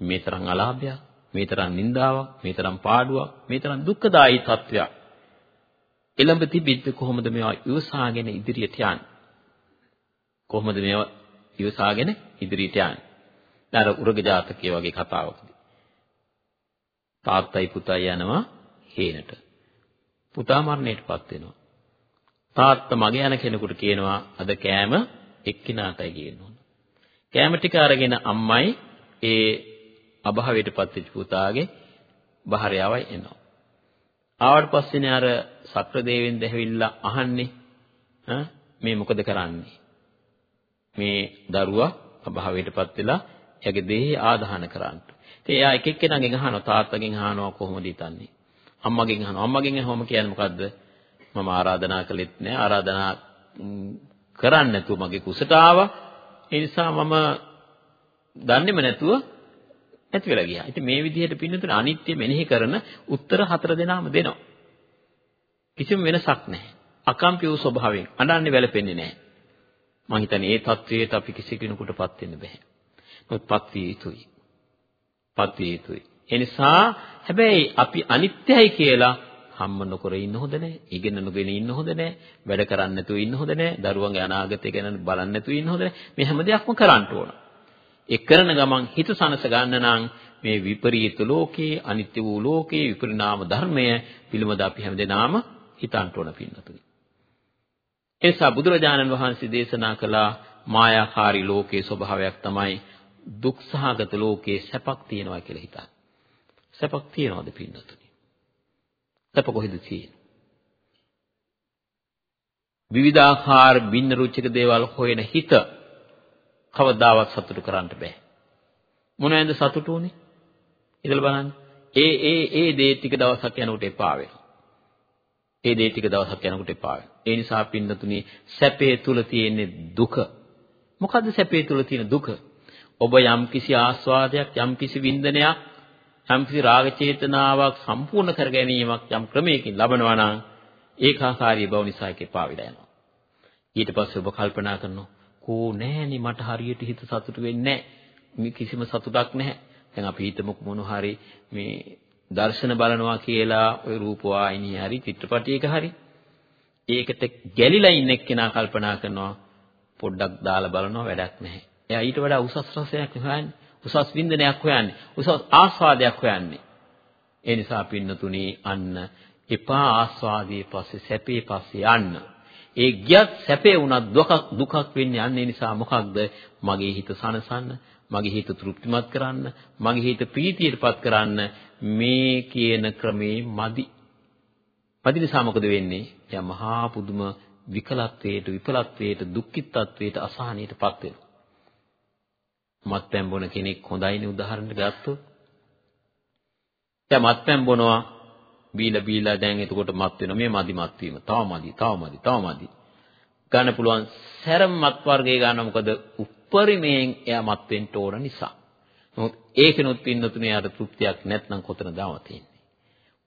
මේ තරම් අලාභයක්, මේ තරම් නිന്ദාවක්, මේ තරම් පාඩුවක්, මේ තරම් දුක්ඛදායී තත්වයක්. එළඹ තිබිද්ද කොහොමද මේවා ඉවසාගෙන ඉදිරියට යන්නේ? කොහොමද මේවා ඉවසාගෙන ඉදිරියට යන්නේ? අර උරග ජාතකයේ වගේ කතාවකදී. තාත්තයි පුතයි යනවා හේනට. පුතා මරණයටපත් වෙනවා. තාත්තා මගේ යන කෙනෙකුට කියනවා අද කෑම එක්කිනාටයි ගේන්න ඕන. කෑම ටික අරගෙන අම්මයි ඒ අභාවයටපත් වෙච්ච පුතාගේ භාර්යාවයි එනවා. ආවට පස්සේනේ අර සක්‍ර දෙවියන් දැහැවිල්ලා අහන්නේ ඈ මේ මොකද කරන්නේ? මේ දරුවා අභාවයටපත් වෙලා එයාගේ දේහය ආදාහන කරන්න. ඉතින් එයා එක එක්කෙනාගෙන් අහනවා තාත්තගෙන් අහනවා කොහොමද හිතන්නේ? අම්මගෙන් අහනවා. අම්මගෙන් අහවම කියන්නේ මොකද්ද? මම ආරාධනා කළෙත් නෑ. ආරාධනා කරන්නේ නැතුව මගේ කුසට ආවා. ඒ නිසා මම දන්නේම නැතුව නැති වෙලා ගියා. ඉතින් මේ විදිහට පින්නතුන අනිත්‍ය මෙනෙහි කරන උත්තර හතර දෙනාම දෙනවා. කිසිම වෙනසක් නැහැ. අකම්පිය වූ ස්වභාවයෙන් අඬන්නේ වැළපෙන්නේ නැහැ. මම හිතන්නේ ඒ தത്വයට අපි කිසි කෙනෙකුටපත් වෙන්න බෑ. මොකද පත් විය යුතුයි. පත් විය යුතුයි. ඒ නිසා හැබැයි අපි අනිත්‍යයි කියලා හම්බ නොකර ඉන්න හොඳ නැහැ. ඉගෙන නොගෙන ඉන්න හොඳ නැහැ. වැඩ කරන්න නැතුව ඉන්න හොඳ නැහැ. දරුවන්ගේ අනාගතය ගැන බලන්න නැතුව ඉන්න හොඳ නැහැ. මේ හැම දෙයක්ම කරන්න ඕන. ඒ කරන ගමන් හිත සනස ගන්න නම් මේ විපරීත ලෝකේ, අනිත්‍ය වූ ලෝකේ, විපරිණාම ධර්මය පිළිබඳ අපි හැමදෙනාම හිතන්න ඕන පින්නතුනි. එසා බුදුරජාණන් වහන්සේ දේශනා කළ මායාකාරී ලෝකයේ ස්වභාවයක් තමයි දුක්සහගත ලෝකයේ සැපක් තියනවා කියලා හිතන්න. සැපක් තියනවද පින්නතුනි? සැප කොහෙද තියෙන්නේ? විවිධාකාර බින්න රුචික දේවල් හොයන හිත කවදාවත් සතුටු කරන්න බෑ. මොනවද සතුටු උනේ? ඉතල බලන්න. ඒ ඒ ඒ දේ ටික දවසක් යනකොට එපා වෙනවා. ඒ දේ ටික දවසක් යනකොට එපා වෙනවා. ඒ නිසා පින්නතුනි සැපේ තුල තියෙන දුක. මොකද්ද සැපේ තුල තියෙන දුක? ඔබ යම්කිසි ආස්වාදයක් යම්කිසි වින්දනයක් යම්කිසි රාග චේතනාවක් සම්පූර්ණ කර ගැනීමක් යම් ක්‍රමයකින් ලබනවා නම් ඒකාකාරී බව නිසා ඒක එපා වෙලා යනවා. ඊට පස්සේ ඔබ කල්පනා කරනවා කෝ නෑනේ මට හරියට හිත සතුටු වෙන්නේ නෑ. කිසිම සතුටක් නැහැ. දැන් අපි හිතමුකෝ මොන හරි මේ දර්ශන බලනවා කියලා ওই රූපවාහිනිය හරි චිත්‍රපටයක හරි ඒකට ගැලිලා ඉන්න එක්කෙනා කල්පනා කරනවා පොඩ්ඩක් දාලා බලනවා වැඩක් නැහැ. එයා ඊට වඩා උසස් රසයක් හොයන්නේ, උසස් වින්දනයක් හොයන්නේ, උසස් ආස්වාදයක් හොයන්නේ. ඒ නිසා පින්නතුණි අන්න එපා ආස්වාදයේ පස්සේ සැපේ පස්සේ යන්න. ඒ ගියත් සැපේ වුණත් දුකක් දුකක් වෙන්නේ අන්න ඒ නිසා මොකක්ද? මගේ හිත සනසන්න, මගේ හිත තෘප්තිමත් කරන්න, මගේ හිත ප්‍රීතියටපත් කරන්න මේ කියන ක්‍රමේ මදි. මදි නිසා මොකද වෙන්නේ? එයා මහා පුදුම විකලත්වයට, විපලත්වයට, දුක්ඛිතත්වයට, අසහනයටපත් වෙනවා. මත්පැන් බොන කෙනෙක් හොඳයිනේ උදාහරණයක් ගත්තොත්. දැන් මත්පැන් බොනවා බීලා බීලා දැන් එතකොට මත් වෙනවා මේ මදි මත් වීම. තව මදි, තව මදි, තව මදි. ගන්න පුළුවන් සැරම් මත් වර්ගයේ ගන්න මොකද උප්පරිමයෙන් එයා මත් වෙන්න ඕන නිසා. නමුත් ඒකනොත් පින්නතුනේ යාට තෘප්තියක් නැත්නම් කොතනද අවතින්නේ.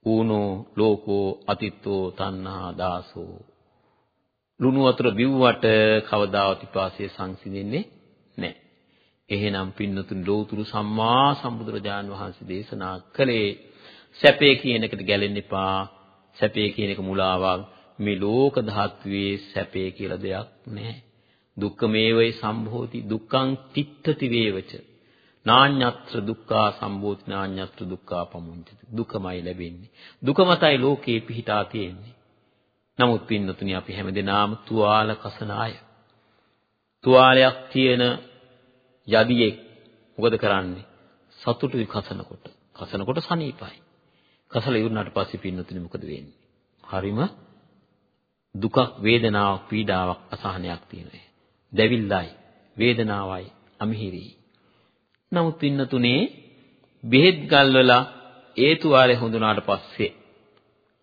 ඌනෝ ලෝකෝ අතිත්තෝ තණ්හා දාසෝ ලුණු වතුර බිව්වට කවදාවත් පිපාසය සංසිඳෙන්නේ නැහැ. එහෙනම් පින්නතුනි ලෝතුරු සම්මා සම්බුදුරජාන් වහන්සේ දේශනා කළේ සැපේ කියන එකට ගැලෙන්න එපා. සැපේ කියන එක මුලාවක්. මේ ලෝක ධාත්වයේ සැපේ කියලා දෙයක් නැහැ. දුක්ඛමේවයි සම්භෝති දුක්ඛං තිත්තති වේවච. නාඤ්ඤත්‍ර දුක්ඛා සම්භෝති නාඤ්ඤත්‍ර දුක්ඛා පමුඤ්චති. දුකමයි ලැබෙන්නේ. දුක මතයි ලෝකේ පිහිටා තියෙන්නේ. නමුත් පින්නතුනි අපි හැමදෙනාම තුවාල කසන අය. තුවාලයක් තියෙන යදියෙක් මොකද කරන්නේ? සතුටුයි කසනකොට. කසනකොට සනීපයි. කසල ඉවරනාට පස්සේ පින්නතුනි මොකද වෙන්නේ? හරිම දුකක් වේදනාවක් පීඩාවක් අසහනයක් තියෙනවා. දැවිල්ලයි වේදනාවයි අමිහිරි. නමුත් පින්නතුනේ බෙහෙත් ගල්වලා ඒ තුවාලේ හොඳුනාට පස්සේ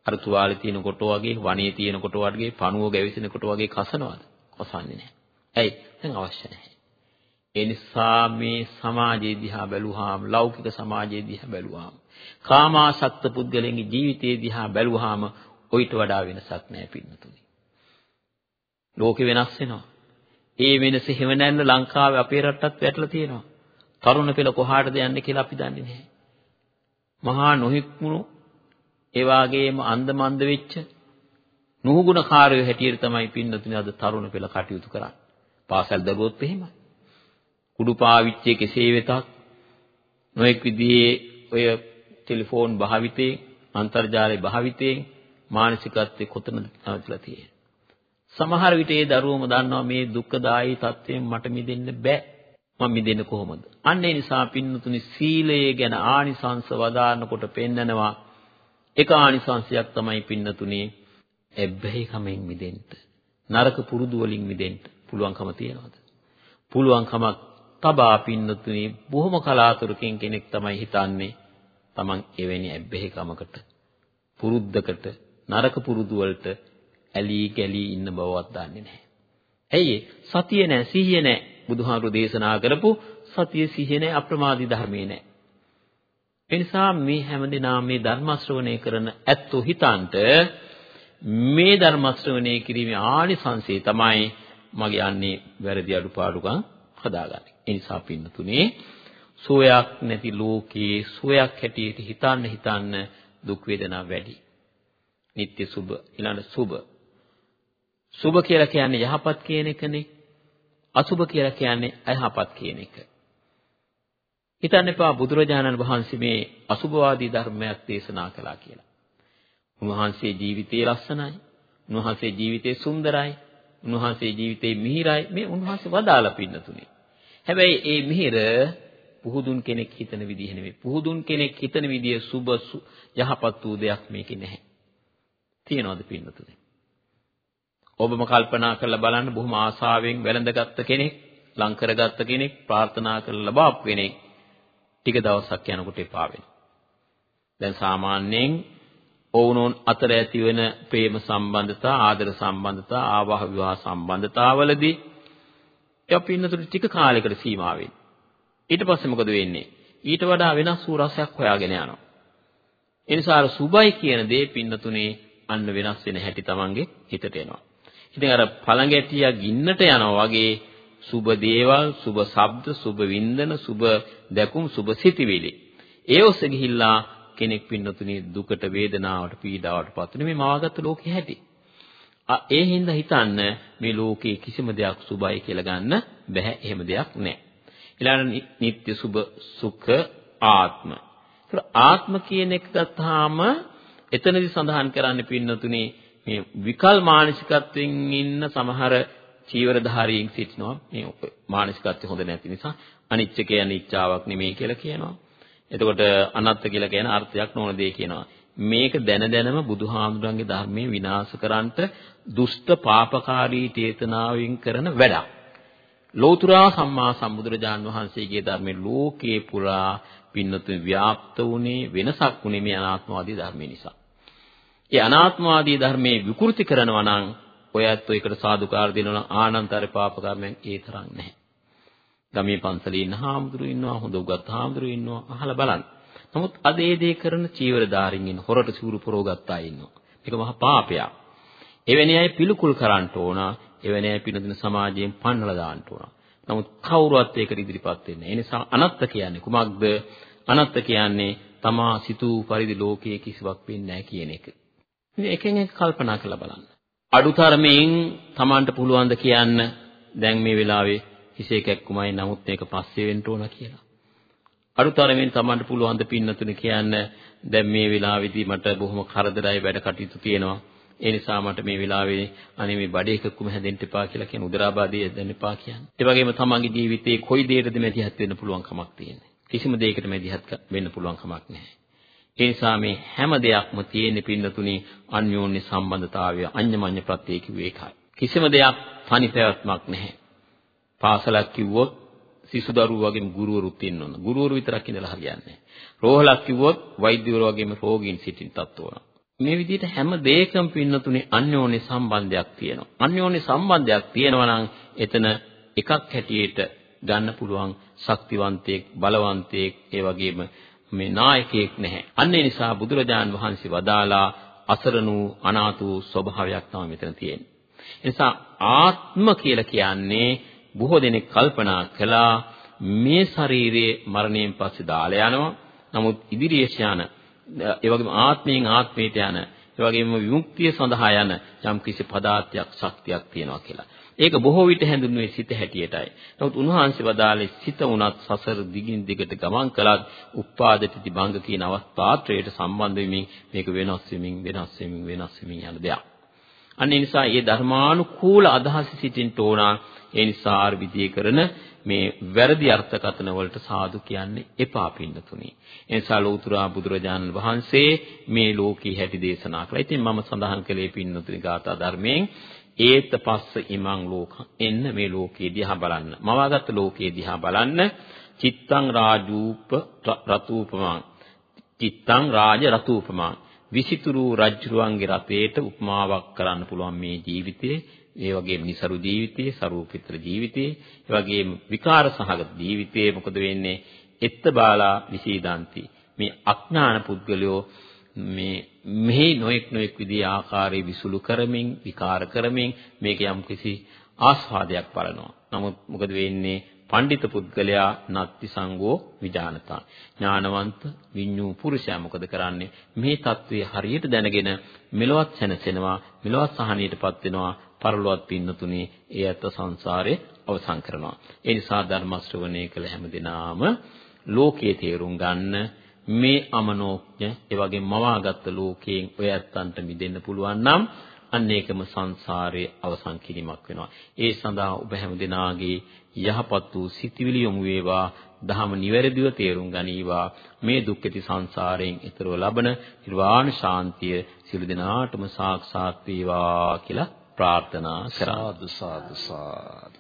අර තුවාලේ තියෙන කොට වගේ වනේ තියෙන කොට වගේ පණුව ගැවිසෙන කොට වගේ කසනවද? කසන්නේ නැහැ. ඇයි? දැන් අවශ්‍ය නැහැ. ඒ නිසා මේ සමාජයේ දිහා බැලුවාම ලෞකික සමාජයේ දිහා බැලුවාම කාමාසක්ත පුද්ගලයන්ගේ ජීවිතයේ දිහා බැලුවාම ඔయిత වඩා වෙනසක් නැහැ පින්නතුනි. ලෝකෙ වෙනස් වෙනවා. ඒ වෙනස හැවනැල්ල ලංකාවේ අපේ රටටත් වැටලා තියෙනවා. තරුණ පෙළ කොහාටද යන්නේ කියලා අපි දන්නේ නැහැ. මහා නොහික්මුණු ඒ වාගේම අන්දමන්ද වෙච්ච නුහුගුණ කාර්යය හැටියට තමයි පින්නතුනි අද තරුණ පෙළ කටයුතු කරන්නේ. පාසල් දරුවොත් එහෙමයි. කුඩු පාවිච්චිය කෙසේ වෙතත් නොඑක් විදිහේ ඔය ටෙලිෆෝන් භාවිතේ අන්තර්ජාලය භාවිතේ මානසිකත්වයේ කොතනද නැවතිලා තියෙන්නේ. සමහර විට ඒ දරුවම දන්නවා මේ දුක්ඛදායී තත්වයෙන් මට මිදෙන්න බෑ. මම මිදෙන්නේ කොහොමද? අන්න ඒ නිසා පින්නතුනි සීලය ගැන ආනිසංස වදාරනකොට පෙන්නනවා එක ආනිසංශයක් තමයි පින්නතුනි එබ්බැහි කමෙන් මිදෙන්න. නරක පුරුදු වලින් මිදෙන්න පුළුවන්කම තියනවාද? පුළුවන්කමක් තබා පින්නතුනි බොහොම කලාතුරකින් කෙනෙක් තමයි හිතන්නේ Taman එවැනි ඇබ්බැහි කමකට පුරුද්දකට නරක පුරුදු වලට ඇලී ගැලී ඉන්න බවවත් දන්නේ නැහැ. ඇයි සතිය නැහැ සිහිය නැහැ. බුදුහාමුදුරු දේශනා කරපු සතිය සිහිය නැහැ අප්‍රමාදී ධර්මයේ නැහැ. ඒ නිසා මේ හැමදෙනා මේ ධර්ම ශ්‍රවණය කරන ඇත්තෝ හිතන්ට මේ ධර්ම ශ්‍රවණය කිරීමේ ආනිසංසය තමයි මගේ යන්නේ වැරදි අඩුපාඩුකම් හදාගන්නේ. ඒ නිසා පින්නතුනේ සෝයක් නැති ලෝකේ සෝයක් හැටියට හිතන්න හිතන්න දුක් වේදනා වැඩි. නিত্য සුභ ඊළඟ සුභ. සුභ කියලා කියන්නේ යහපත් කියන එකනේ. අසුභ කියලා කියන්නේ අයහපත් කියන එක. හිතන්න එපා බුදුරජාණන් වහන්සේ මේ අසුභවාදී ධර්මයක් දේශනා කළා කියලා. උන්වහන්සේ ජීවිතේ ලස්සනයි. උන්වහන්සේ ජීවිතේ සුන්දරයි. උන්වහන්සේ ජීවිතේ මිහිරයි. මේ උන්වහන්සේ වදාලා පින්නතුනේ. හැබැයි ඒ මිහිර පුහුදුන් කෙනෙක් හිතන විදිහ නෙමෙයි. පුහුදුන් කෙනෙක් හිතන විදිය සුබ යහපත් වූ දෙයක් මේකේ නැහැ. තියනවද පින්නතුනේ? ඔබම කල්පනා කරලා බලන්න බොහොම ආසාවෙන් වැළඳගත්ත කෙනෙක් ලං කරගත්ත කෙනෙක් ප්‍රාර්ථනා කරලා ලබාපු කෙනෙක් ටික දවසක් යනකොට එපා වෙනවා. දැන් සාමාන්‍යයෙන් ඔවුනොන් අතර ඇතිවන ප්‍රේම සම්බන්ධතා, ආදර සම්බන්ධතා, ආවාහ විවාහ සම්බන්ධතාවලදී ඒවා පින්නතුරු ටික කාලයකට සීමා වෙන්නේ. ඊට පස්සේ මොකද වෙන්නේ? ඊට වඩා වෙනස් වූ රසයක් හොයාගෙන යනවා. ඒ නිසා අර සුබයි කියන දේ පින්නතුනේ අන්න වෙනස් වෙන හැටි Tamange හිතට එනවා. ඉතින් අර පළඟැටියා ගින්නට යනවා වගේ සුබ දේවල්, සුබ ශබ්ද, සුබ වින්දන, සුබ දැකුම්, සුබ සිතිවිලි. ඒ ඔස්සේ ගිහිල්ලා කෙනෙක් පින්නතුනේ දුකට, වේදනාවට, පීඩාවට පත් වෙන මේ මවාගත්තු ලෝකේ හැටි. ඒ හින්දා හිතන්න මේ ලෝකේ කිසිම දෙයක් සුබයි කියලා ගන්න බැහැ. එහෙම දෙයක් නැහැ. ඊළඟ නিত্য සුබ සුඛ ආත්ම. ඒතර ආත්ම කියන එක ගත්තාම එතනදි සඳහන් කරන්න පින්නතුනේ මේ විකල් මානසිකත්වයෙන් ඉන්න සමහර චීවරධාරීන් සිටිනවා මේ මානසිකත්වය හොඳ නැති නිසා අනිච්ච කියන්නේ ඉච්ඡාවක් නෙමෙයි කියලා කියනවා. එතකොට අනත්ත් කියලා කියන අර්ථයක් නොවන දේ කියනවා. මේක දැන දැනම බුදුහාමුදුරන්ගේ ධර්මයේ විනාශ කරන්නට දුෂ්ට පාපකාරී චේතනාවෙන් කරන වැඩක්. ලෝතුරා සම්මා සම්බුදුරජාන් වහන්සේගේ ධර්මයේ ලෝකේ පුරා පින්නතුන් ව්‍යාප්ත වුණේ වෙනසක් වුණේ මේ අනාත්මවාදී ධර්මයේ නිසා. ඒ අනාත්මවාදී ධර්මයේ විකෘති කරනවා නම් ඔය ඇත්තෝ ඒකට සාදුකාර දෙනවා ආනන්තර පාප කර්මයන් ඒ තරම් නැහැ. ගමේ පන්සලේ ඉන්න හාමුදුරු ඉන්නවා හොඳ උගත් හාමුදුරු ඉන්නවා අහලා බලන්න. නමුත් අද ඒ දේ කරන චීවරධාරින් ඉන්න හොරට සිවුරු පරව ගත්තා ඉන්නවා. මේක මහා පාපයක්. එවැනි අය පිළිකුල් කරන්න ඕන. එවැනි අය පිළිඳින සමාජයෙන් පන්නලා දාන්න ඕන. නමුත් කවුරුවත් ඒකට ඉදිරිපත් වෙන්නේ නැහැ. ඒ නිසා අනත්ත කියන්නේ කුමක්ද? අනත්ත කියන්නේ තමා සිතූ පරිදි ලෝකයේ කිසිවක් වෙන්නේ නැහැ කියන එක. ඉතින් එකෙන් එක කල්පනා කරලා බලන්න. අඩුතරමින් Tamanට පුළුවන් ද කියන්න දැන් මේ වෙලාවේ හිසේ කැක්කුමයි නමුත් මේක පස්සේ වෙන්න ඕන කියලා. අඩුතරමින් Tamanට පුළුවන් ද පින්නතුනේ කියන්න දැන් මේ වෙලාවේදී මට බොහොම කරදරයි වැඩ කටයුතු තියෙනවා. ඒ නිසා මට මේ වෙලාවේ අනේ මේ බඩේ එකක්කුම හැදෙන්න එපා කියලා කියන උදරාබාධය දැන් එපා කියන්නේ. ඒ වගේම තමන්ගේ ජීවිතේ කොයි දෙයකටද මැදිහත් වෙන්න පුළුවන් කමක් තියෙන්නේ. කිසිම දෙයකට මැදිහත් වෙන්න පුළුවන් කමක් නැහැ. ඒ නිසා මේ හැම දෙයක්ම තියෙන පින්නතුනි අන්‍යෝන්‍ය සම්බන්ධතාවය අඤ්ඤමඤ්ඤ ප්‍රත්‍යය කිව්වේ ඒකයි. කිසිම දෙයක් තනි පැවැත්මක් නැහැ. පාසලක් කිව්වොත් සිසු දරුවෝ වගේම ගුරුවරුත් ඉන්න ඕන. ගුරුවරු විතරක් ඉඳලා හරියන්නේ නැහැ. රෝහලක් කිව්වොත් වෛද්‍යවරු වගේම රෝගීන් සිටින්නත් ඕන. මේ විදිහට හැම දෙයකම පින්නතුනේ අන්‍යෝන්‍ය සම්බන්ධයක් තියෙනවා. අන්‍යෝන්‍ය සම්බන්ධයක් තියෙනවා නම් එතන එකක් හැටියට ගන්න පුළුවන් ශක්තිවන්තයෙක්, බලවන්තයෙක්, ඒ වගේම මේ නායකයෙක් නැහැ. අන්න ඒ නිසා බුදුරජාන් වහන්සේ වදාලා අසරණු අනාතු ස්වභාවයක් තමයි මෙතන තියෙන්නේ. ඒ නිසා ආත්ම කියලා කියන්නේ බොහෝ දෙනෙක් කල්පනා කළා මේ ශරීරයේ මරණයෙන් පස්සේ දාලා යනවා. නමුත් ඉදිරියේ යන ඒ වගේම ආත්මයෙන් ආත්මයට යන ඒ වගේම විමුක්තිය සඳහා යන යම් කිසි පදාර්ථයක් ශක්තියක් තියෙනවා කියලා. ඒක බොහෝ විට හැඳින්වෙන්නේ සිත හැටියටයි. නමුත් උන්වහන්සේ වදාළේ සිත උනත් සසර දිගින් දිගට ගමන් කළත් උපාදිතති භංග කියන අවස්ථාත්‍රයට සම්බන්ධ වෙමින් මේක වෙනස් වෙමින් වෙනස් වෙමින් වෙනස් වෙමින් යන දෙයක්. අන්න ඒ නිසා මේ ධර්මානුකූල අදහස සිටින්න ඕන. ඒ නිසා ආර විදියේ කරන මේ වැරදි අර්ථකථන වලට සාදු කියන්නේ එපා පින්නතුනි. ඒ නිසා ලෞතුරා බුදුරජාණන් වහන්සේ මේ ලෝකී හැටි දේශනා කළා. ඉතින් මම සඳහන් කළේ පින්නතුනි ගාථා ධර්මයෙන් ඒත පස්ස ඉමං ලෝක එන්න මේ ලෝකයේ දිහා බලන්න. මවාගත් ලෝකයේ දිහා බලන්න. චිත්තං රාජූප රතූපමං. චිත්තං රාජ රතූපමං. විසිතුරු රජ්ජුරුවන්ගේ රතේට උපමාවක් කරන්න පුළුවන් මේ ජීවිතේ. ඒ වගේම નિසරු ජීවිතයේ, ਸਰූපිතර ජීවිතයේ, ඒ වගේම විකාර සහගත ජීවිතයේ මොකද වෙන්නේ? එත්ත බාලා විසීදාන්ති. මේ අඥාන පුද්ගලයෝ මේ මෙහි නොඑක් නොඑක් විදිහේ ආකාරයේ විසුළු කරමින්, විකාර කරමින් මේක යම්කිසි ආස්වාදයක් පලනවා. නමුත් මොකද වෙන්නේ? පඬිත පුද්ගලයා නත්ති සංගෝ විජානතා ඥානවන්ත විඤ්ඤූ පුරුෂයා මොකද කරන්නේ මේ தત્ත්වය හරියට දැනගෙන මෙලොවත් සැනසෙනවා මෙලොවත් සහනියටපත් වෙනවා පරලොවත් පින්නතුනේ ඒ ඇත්ත සංසාරේ අවසන් කරනවා. ඒ නිසා ධර්ම ශ්‍රවණය කළ හැම දිනාම ලෝකයේ තේරුම් ගන්න මේ අමනෝඥ ඒ වගේ මවාගත් ලෝකයෙන් ඔය ඇත්තන්ට මිදෙන්න පුළුවන් නම් අන්න ඒකම සංසාරයේ අවසන් කිරීමක් වෙනවා. ඒ සඳහා ඔබ හැම දිනාගේ යහපත් වූ සිතිවිලි යොමු වේවා. දහම නිවැරදිව තේරුම් ගනීවා. මේ දුක්ඛිත සංසාරයෙන් ඈතරව ලබන නිර්වාණ ශාන්තිය සියලු දෙනාටම සාක්ෂාත් වේවා කියලා ප්‍රාර්ථනා කරා. සාදු සාදු සාදු.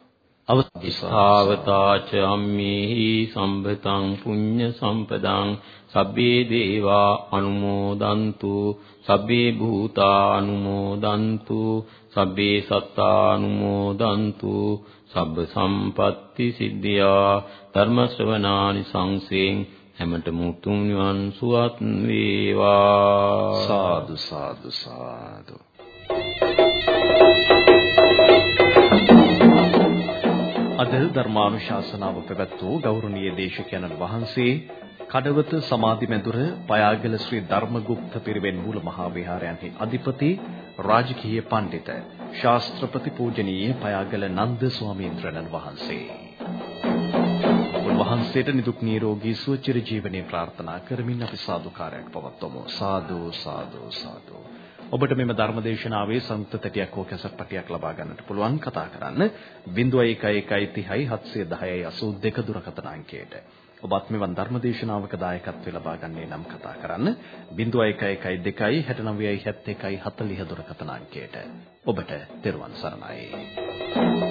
අවස්ථාවතාච අම්මේහි සම්බතං පුඤ්ඤ සම්පදං සබ්බේ දේවා අනුමෝදන්තු සබ්බේ භූතා අනුමෝදන්තු සබ්බේ සත්තා අනුමෝදන්තු සබ්බ සම්පatti සිද්ධියා ධර්ම ශ්‍රවණානි සංසෙන් හැමත මුතුන් නිවන් සුවත් වේවා. සාදු සාදු සාදු අද ධර්මානුශාසනාව පැවැත් වූ ගෞරවනීය දේශකයන්න් වහන්සේ කඩවත සමාධි මැදුර පයාගල ශ්‍රී ධර්මගුප්ත පිරිවෙන් මූල මහා විහාරයන්හි අධිපති රාජකීය පඬිත ශාස්ත්‍රපති පූජනීය පයාගල නන්ද ස්වාමීන් වහන්සේ. උන්වහන්සේට නිදුක් නිරෝගී සුව චිර ජීවනයේ ප්‍රාර්ථනා කරමින් අපි සාදුකාරයක් පවත්වමු. සාදු සාදු සාදු. ඔබට මෙම ධර්මදේශනාවේ සංයුක්ත තැටියක් හෝ කැසට් පටියක් ලබා ගන්නට පුළුවන් කතා කරන්න 011130 710 82 දුරකථන අංකයට. ඔබත් මෙවන් ධර්මදේශනාවක දායකත්වය ලබා ගන්නේ නම් කතා කරන්න 0112 69 71 40 දුරකථන අංකයට. ඔබට තෙරුවන් සරණයි.